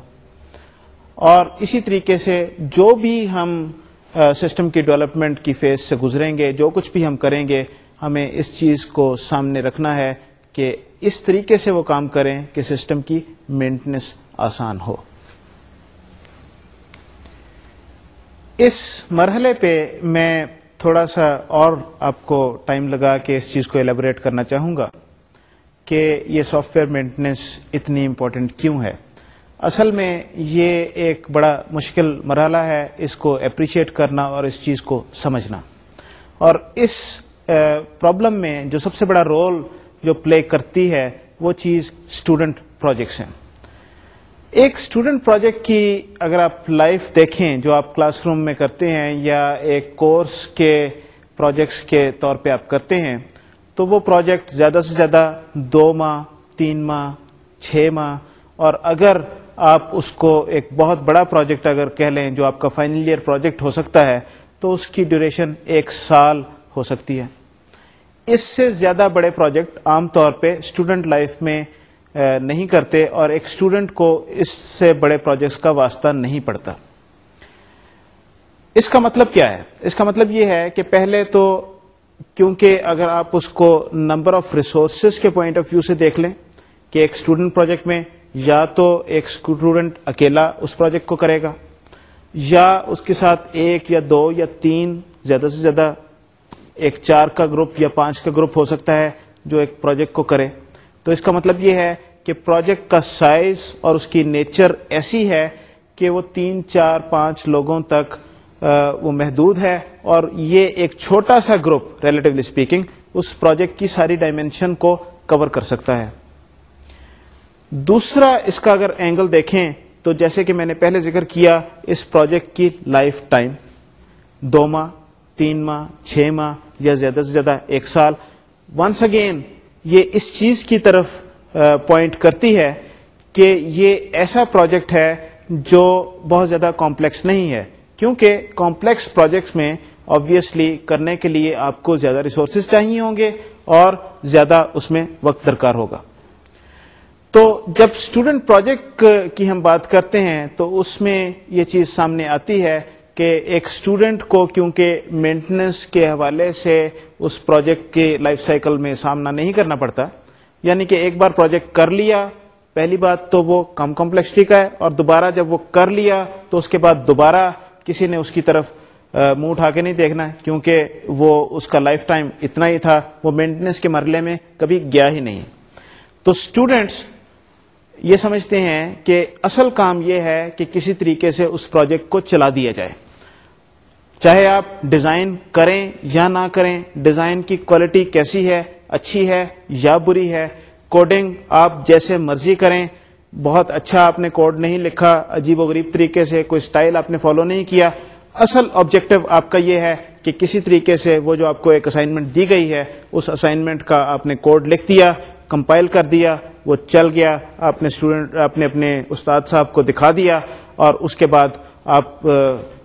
اور اسی طریقے سے جو بھی ہم سسٹم کی ڈیولپمنٹ کی فیز سے گزریں گے، جو کچھ بھی ہم کریں گے، ہمیں اس چیز کو سامنے رکھنا ہے کہ اس طریقے سے وہ کام کریں کہ سسٹم کی مینٹنس آسان ہو۔ اس مرحلے پہ میں تھوڑا سا اور آپ کو ٹائم لگا کے اس چیز کو ایلیبوریٹ کرنا چاہوں گا۔ کہ یہ سافٹ ویئر مینٹننس اتنی امپورٹنٹ کیوں ہے؟ اصل میں یہ ایک بڑا مشکل مرحلہ ہے اس کو اپریشیٹ کرنا اور اس چیز کو سمجھنا۔ اور اس پرابلم میں جو سب سے بڑا رول جو پلے کرتی ہے وہ چیز اسٹوڈنٹ پروجیکٹس ہیں۔ ایک اسٹوڈنٹ پروجیکٹ کی اگر آپ لائف دیکھیں جو آپ کلاس روم میں کرتے ہیں یا ایک کورس کے پروجیکٹس کے طور پہ آپ کرتے ہیں تو وہ پروجیکٹ زیادہ سے زیادہ دو ماہ، تین ماہ، چھ ماہ، اور اگر آپ اس کو ایک بہت بڑا پروجیکٹ اگر کہہ لیں جو آپ کا فائنل ایئر پروجیکٹ ہو سکتا ہے، تو اس کی ڈیوریشن ایک سال ہو سکتی ہے۔ اس سے زیادہ بڑے پروجیکٹ عام طور پہ اسٹوڈنٹ لائف میں نہیں کرتے اور ایک اسٹوڈنٹ کو اس سے بڑے پروجیکٹس کا واسطہ نہیں پڑتا۔ اس کا مطلب کیا ہے؟ اس کا مطلب یہ ہے کہ پہلے تو کیونکہ اگر آپ اس کو نمبر آف ریسورسز کے پوائنٹ آف ویو سے دیکھ لیں کہ ایک اسٹوڈنٹ پروجیکٹ میں یا تو ایک اسٹوڈنٹ اکیلا اس پروجیکٹ کو کرے گا یا اس کے ساتھ ایک یا دو یا تین زیادہ سے زیادہ ایک چار کا گروپ یا پانچ کا گروپ ہو سکتا ہے جو ایک پروجیکٹ کو کرے۔ تو اس کا مطلب یہ ہے کہ پروجیکٹ کا سائز اور اس کی نیچر ایسی ہے کہ وہ تین، چار، پانچ لوگوں تک وہ محدود ہے اور یہ ایک چھوٹا سا گروپ ریلیٹولی اسپیکنگ اس پروجیکٹ کی ساری ڈائمینشن کو کور کر سکتا ہے۔ دوسرا، اس کا اگر اینگل دیکھیں، تو جیسے کہ میں نے پہلے ذکر کیا، اس پروجیکٹ کی لائف ٹائم دو ماہ تین ماہ چھ ماہ یا زیادہ سے زیادہ ایک سال۔ ونس اگین یہ اس چیز کی طرف پوائنٹ کرتی ہے کہ یہ ایسا پروجیکٹ ہے جو بہت زیادہ کمپلیکس نہیں ہے۔ کیونکہ کمپلیکس پروجیکٹس میں آبویسلی کرنے کے لیے آپ کو زیادہ ریسورسز چاہیے ہوں گے اور زیادہ اس میں وقت درکار ہوگا۔ تو جب اسٹوڈنٹ پروجیکٹ کی ہم بات کرتے ہیں تو اس میں یہ چیز سامنے آتی ہے کہ ایک اسٹوڈنٹ کو کیونکہ مینٹننس کے حوالے سے اس پروجیکٹ کے لائف سائیکل میں سامنا نہیں کرنا پڑتا یعنی کہ ایک بار پروجیکٹ کر لیا، پہلی بات تو وہ کم کمپلیکسٹی کا ہے اور دوبارہ جب وہ کر لیا تو اس کے بعد دوبارہ کسی نے اس کی طرف منہ اٹھا کے نہیں دیکھنا کیونکہ وہ اس کا لائف ٹائم اتنا ہی تھا، وہ مینٹننس کے مرحلے میں کبھی گیا ہی نہیں۔ تو اسٹوڈینٹس یہ سمجھتے ہیں کہ اصل کام یہ ہے کہ کسی طریقے سے اس پروجیکٹ کو چلا دیا جائے۔ چاہے آپ ڈیزائن کریں یا نہ کریں، ڈیزائن کی کوالٹی کیسی ہے، اچھی ہے یا بری ہے، کوڈنگ آپ جیسے مرضی کریں بہت اچھا آپ نے کوڈ نہیں لکھا، عجیب و غریب طریقے سے کوئی سٹائل آپ نے فالو نہیں کیا۔ اصل آبجیکٹو آپ کا یہ ہے کہ کسی طریقے سے وہ جو آپ کو ایک اسائنمنٹ دی گئی ہے، اس اسائنمنٹ کا آپ نے کوڈ لکھ دیا کمپائل کر دیا، وہ چل گیا۔ آپ نے اسٹوڈنٹ آپ نے اپنے استاد صاحب کو دکھا دیا اور اس کے بعد آپ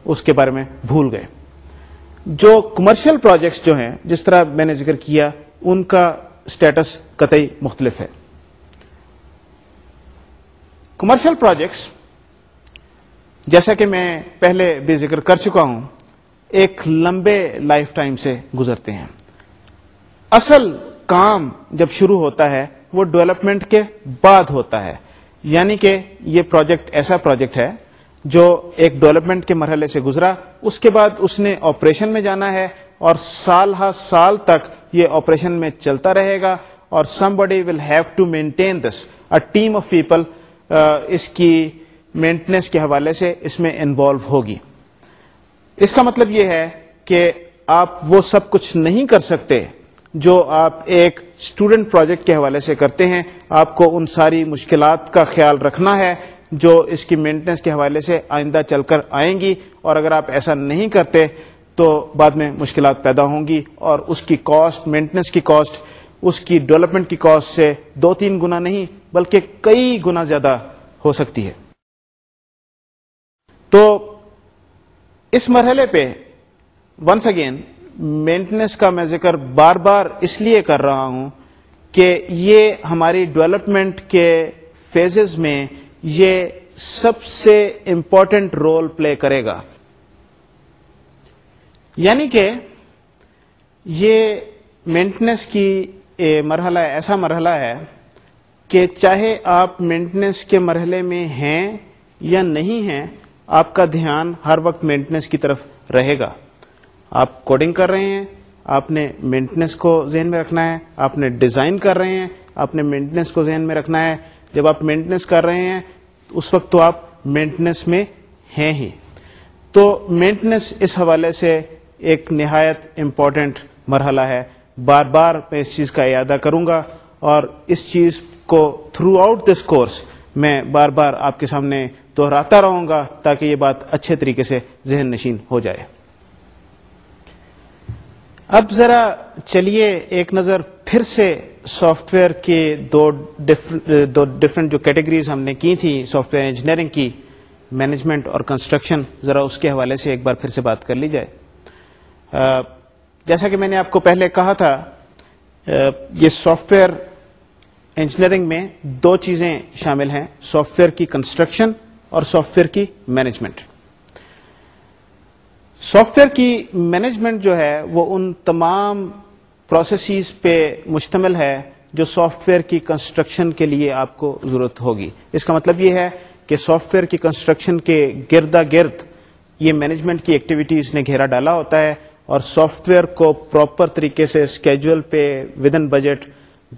اس کے بارے میں بھول گئے۔ جو کمرشل پروجیکٹس جو ہیں، جس طرح میں نے ذکر کیا، ان کا اسٹیٹس قطعی مختلف ہے۔ کمرشل پروجیکٹس جیسا کہ میں پہلے بھی ذکر کر چکا ہوں، ایک لمبے لائف ٹائم سے گزرتے ہیں۔ اصل کام جب شروع ہوتا ہے، وہ ڈیولپمنٹ کے بعد ہوتا ہے۔ یعنی کہ یہ پروجیکٹ ایسا پروجیکٹ ہے جو ایک ڈیولپمنٹ کے مرحلے سے گزرا، اس کے بعد اس نے آپریشن میں جانا ہے اور سال ہر سال تک یہ آپریشن میں چلتا رہے گا اور somebody will have to maintain this a team of people اس کی مینٹنس کے حوالے سے اس میں انوالو ہوگی۔ اس کا مطلب یہ ہے کہ آپ وہ سب کچھ نہیں کر سکتے جو آپ ایک اسٹوڈنٹ پروجیکٹ کے حوالے سے کرتے ہیں۔ آپ کو ان ساری مشکلات کا خیال رکھنا ہے جو اس کی مینٹنس کے حوالے سے آئندہ چل کر آئیں گی۔ اور اگر آپ ایسا نہیں کرتے تو بعد میں مشکلات پیدا ہوں گی اور اس کی کاسٹ مینٹنس کی کاسٹ اس کی ڈیولپمنٹ کی کاسٹ سے دو تین گنا نہیں بلکہ کئی گنا زیادہ ہو سکتی ہے۔ تو اس مرحلے پہ ونس اگین مینٹنس کا میں ذکر بار بار اس لیے کر رہا ہوں کہ یہ ہماری ڈیولپمنٹ کے فیزز میں یہ سب سے امپورٹنٹ رول پلے کرے گا۔ یعنی کہ یہ مینٹنس کی مرحلہ ایسا مرحلہ ہے کہ چاہے آپ مینٹنس کے مرحلے میں ہیں یا نہیں ہیں، آپ کا دھیان ہر وقت مینٹنس کی طرف رہے گا۔ آپ کوڈنگ کر رہے ہیں، آپ نے مینٹنس کو ذہن میں رکھنا ہے، آپ نے ڈیزائن کر رہے ہیں، آپ نے مینٹنس کو ذہن میں رکھنا ہے۔ جب آپ مینٹنس کر رہے ہیں، اس وقت تو آپ مینٹنس میں ہیں ہی۔ تو مینٹنس اس حوالے سے ایک نہایت امپورٹنٹ مرحلہ ہے۔ بار بار میں اس چیز کا ارادہ کروں گا اور اس چیز کو تھرو آؤٹ دس کورس میں بار بار آپ کے سامنے دہراتا رہوں گا تاکہ یہ بات اچھے طریقے سے ذہن نشین ہو جائے۔ اب ذرا چلیے ایک نظر پھر سے سافٹ ویئر کے دو ڈفرنٹ جو کیٹیگریز ہم نے کی تھی سافٹ ویئر انجینئرنگ کی مینجمنٹ اور کنسٹرکشن ذرا اس کے حوالے سے ایک بار پھر سے بات کر لی جائے۔ جیسا کہ میں نے آپ کو پہلے کہا تھا یہ سافٹ ویئر انجینئرنگ میں دو چیزیں شامل ہیں سافٹ ویئر کی کنسٹرکشن اور سافٹ ویئر کی مینجمنٹ سافٹ ویئر کی مینجمنٹ جو ہے، وہ ان تمام پروسیسز پہ مشتمل ہے جو سافٹ ویئر کی کنسٹرکشن کے لیے آپ کو ضرورت ہوگی۔ اس کا مطلب یہ ہے کہ سافٹ ویئر کی کنسٹرکشن کے گردا گرد یہ مینجمنٹ کی ایکٹیویٹیز نے گھیرا ڈالا ہوتا ہے اور سافٹ ویئر کو پراپر طریقے سے اسکیجول پہ ود ان بجٹ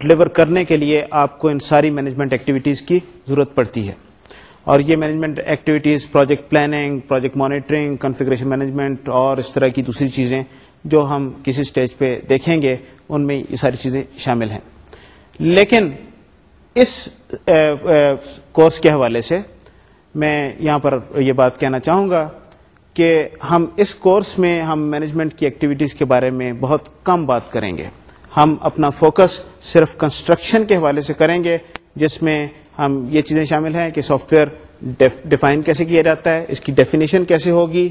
ڈلیور کرنے کے لیے آپ کو ان ساری مینجمنٹ ایکٹیویٹیز کی ضرورت پڑتی ہے۔ اور یہ management activities project planning project monitoring configuration management اور اس طرح کی دوسری چیزیں جو ہم کسی اسٹیج پہ دیکھیں گے، ان میں یہ ساری چیزیں شامل ہیں۔ لیکن اس کورس کے حوالے سے میں یہاں پر یہ بات کہنا چاہوں گا کہ ہم اس کورس میں ہم مینجمنٹ کی ایکٹیویٹیز کے بارے میں بہت کم بات کریں گے۔ ہم اپنا فوکس صرف کنسٹرکشن کے حوالے سے کریں گے، جس میں ہم یہ چیزیں شامل ہیں کہ سافٹ ویئر ڈیفائن کیسے کیا جاتا ہے، اس کی ڈیفینیشن کیسے ہوگی،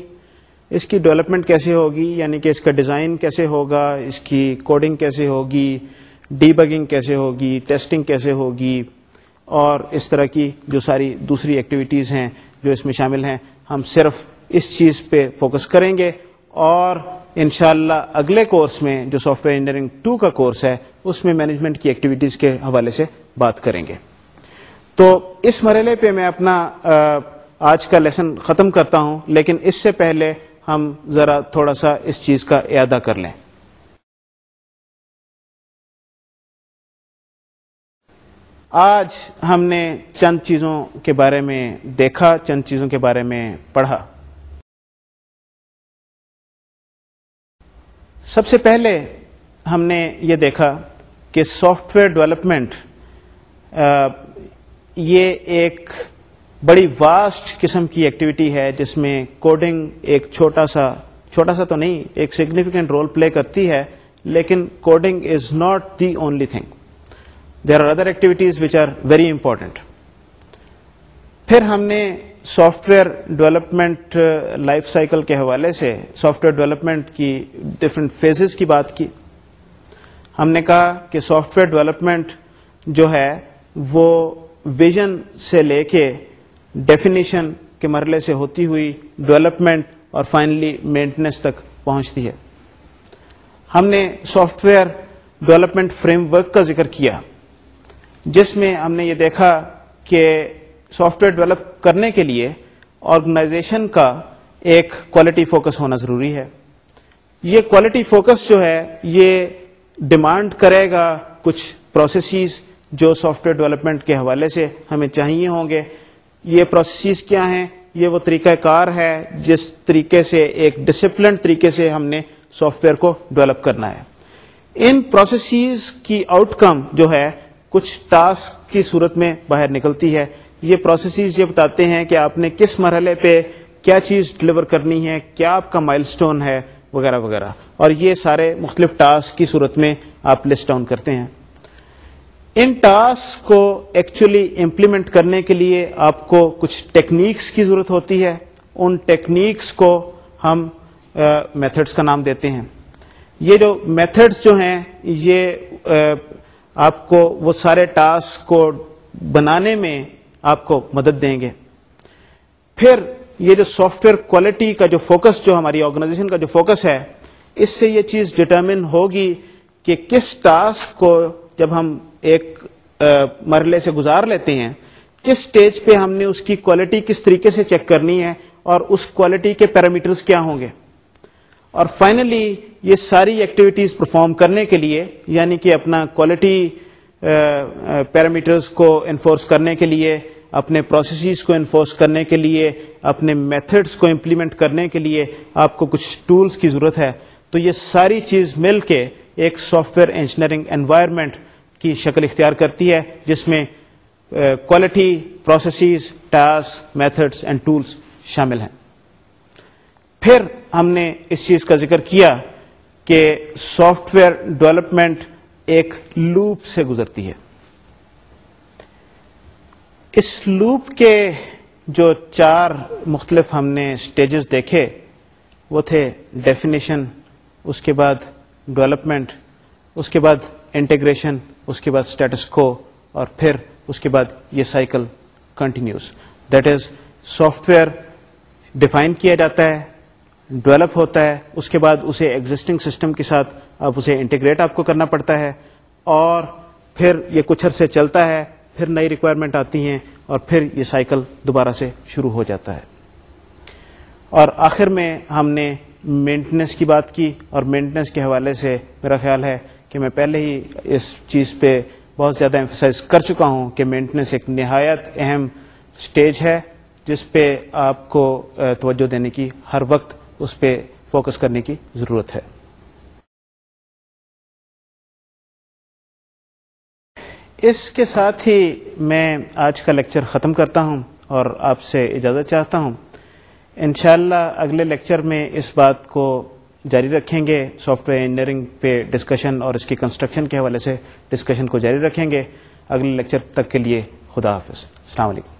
اس کی ڈیولپمنٹ کیسے ہوگی یعنی کہ اس کا ڈیزائن کیسے ہوگا، اس کی کوڈنگ کیسے ہوگی ڈی بگنگ کیسے ہوگی ٹیسٹنگ کیسے ہوگی، اور اس طرح کی جو ساری دوسری ایکٹیویٹیز ہیں جو اس میں شامل ہیں، ہم صرف اس چیز پہ فوکس کریں گے اور انشاءاللہ اگلے کورس میں جو سافٹ ویئر انجینئرنگ ٹو کا کورس ہے، اس میں مینجمنٹ کی ایکٹیویٹیز کے حوالے سے بات کریں گے۔ تو اس مرحلے پہ میں اپنا آج کا لیسن ختم کرتا ہوں، لیکن اس سے پہلے ہم ذرا تھوڑا سا اس چیز کا اعادہ کر لیں۔ آج ہم نے چند چیزوں کے بارے میں دیکھا، چند چیزوں کے بارے میں پڑھا۔ سب سے پہلے ہم نے یہ دیکھا کہ سافٹ ویئر ڈیولپمنٹ یہ ایک بڑی واسٹ قسم کی ایکٹیویٹی ہے جس میں کوڈنگ ایک چھوٹا سا چھوٹا سا تو نہیں، ایک سگنیفیکینٹ رول پلے کرتی ہے، لیکن coding is not the only thing there are other activities which are very important پھر ہم نے software development life cycle کے حوالے سے سافٹ ویئر ڈیولپمنٹ کی ڈفرینٹ فیزز کی بات کی۔ ہم نے کہا کہ سافٹ ویئر ڈیولپمنٹ جو ہے وہ ویژن سے لے کے ڈیفینیشن کے مرحلے سے ہوتی ہوئی ڈیولپمنٹ اور فائنلی مینٹنس تک پہنچتی ہے۔ ہم نے software development framework کا ذکر کیا، جس میں ہم نے یہ دیکھا کہ سافٹ ویئر ڈیولپ کرنے کے لیے آرگنائزیشن کا ایک کوالٹی فوکس ہونا ضروری ہے۔ یہ کوالٹی فوکس جو ہے، یہ ڈیمانڈ کرے گا کچھ پروسیسز جو سافٹ ویئر ڈیولپمنٹ کے حوالے سے ہمیں چاہیے ہوں گے۔ یہ پروسیسز کیا ہیں؟ یہ وہ طریقہ کار ہے جس طریقے سے، ایک ڈسپلن طریقے سے ہم نے سافٹ ویئر کو ڈیولپ کرنا ہے۔ ان پروسیسز کی آؤٹ کم جو ہے، کچھ ٹاسک کی صورت میں باہر نکلتی ہے۔ یہ پروسیسز یہ بتاتے ہیں کہ آپ نے کس مرحلے پہ کیا چیز ڈلیور کرنی ہے، کیا آپ کا مائل سٹون ہے، وغیرہ وغیرہ۔ اور یہ سارے مختلف ٹاسک کی صورت میں آپ لسٹ ڈاؤن کرتے ہیں۔ ان ٹاسک کو ایکچولی امپلیمنٹ کرنے کے لیے آپ کو کچھ ٹیکنیکس کی ضرورت ہوتی ہے۔ ان ٹیکنیکس کو ہم میتھڈس کا نام دیتے ہیں۔ یہ جو میتھڈس جو ہیں، یہ آپ کو وہ سارے ٹاسک کو بنانے میں آپ کو مدد دیں گے۔ پھر یہ جو سافٹ ویئر کوالٹی کا جو فوکس جو ہماری آرگنائزیشن کا جو فوکس ہے، اس سے یہ چیز ڈٹرمن ہوگی کہ کس ٹاسک کو جب ہم ایک مرحلے سے گزار لیتے ہیں، کس سٹیج پہ ہم نے اس کی کوالٹی کس طریقے سے چیک کرنی ہے اور اس کوالٹی کے پیرامیٹرز کیا ہوں گے۔ اور فائنلی یہ ساری ایکٹیویٹیز پرفارم کرنے کے لیے یعنی کہ اپنا کوالٹی پیرامیٹرز کو انفورس کرنے کے لیے اپنے پروسیسز کو انفورس کرنے کے لیے، اپنے میتھڈس کو امپلیمنٹ کرنے کے لیے آپ کو کچھ ٹولز کی ضرورت ہے۔ تو یہ ساری چیز مل کے ایک سافٹ ویئر انجینئرنگ انوائرمنٹ کی شکل اختیار کرتی ہے، جس میں quality processes task methods and tools شامل ہیں۔ پھر ہم نے اس چیز کا ذکر کیا کہ سافٹ ویئر ڈیولپمنٹ ایک لوپ سے گزرتی ہے۔ اس لوپ کے جو چار مختلف ہم نے اسٹیجز دیکھے، وہ تھے ڈیفینیشن اس کے بعد ڈیولپمنٹ اس کے بعد انٹیگریشن اس کے بعد اسٹیٹس کو اور پھر اس کے بعد یہ cycle continues that is software define کیا جاتا ہے ڈیولپ ہوتا ہے، اس کے بعد اسے ایگزٹنگ سسٹم کے ساتھ اب اسے انٹیگریٹ آپ کو کرنا پڑتا ہے، اور پھر یہ کچھ عرصے چلتا ہے پھر نئی ریکوائرمنٹ آتی ہیں اور پھر یہ سائیکل دوبارہ سے شروع ہو جاتا ہے۔ اور آخر میں ہم نے مینٹننس کی بات کی اور مینٹننس کے حوالے سے میرا خیال ہے کہ میں پہلے ہی اس چیز پہ بہت زیادہ ایمفسائز کر چکا ہوں کہ مینٹننس ایک نہایت اہم سٹیج ہے جس پہ آپ کو توجہ دینے کی ہر وقت اس پہ فوکس کرنے کی ضرورت ہے۔ اس کے ساتھ ہی میں آج کا لیکچر ختم کرتا ہوں اور آپ سے اجازت چاہتا ہوں۔ انشاءاللہ اگلے لیکچر میں اس بات کو جاری رکھیں گے۔ سافٹ ویئر انجینئرنگ پہ ڈسکشن اور اس کی کنسٹرکشن کے حوالے سے ڈسکشن کو جاری رکھیں گے۔ اگلے لیکچر تک کے لیے خدا حافظ۔ السلام علیکم۔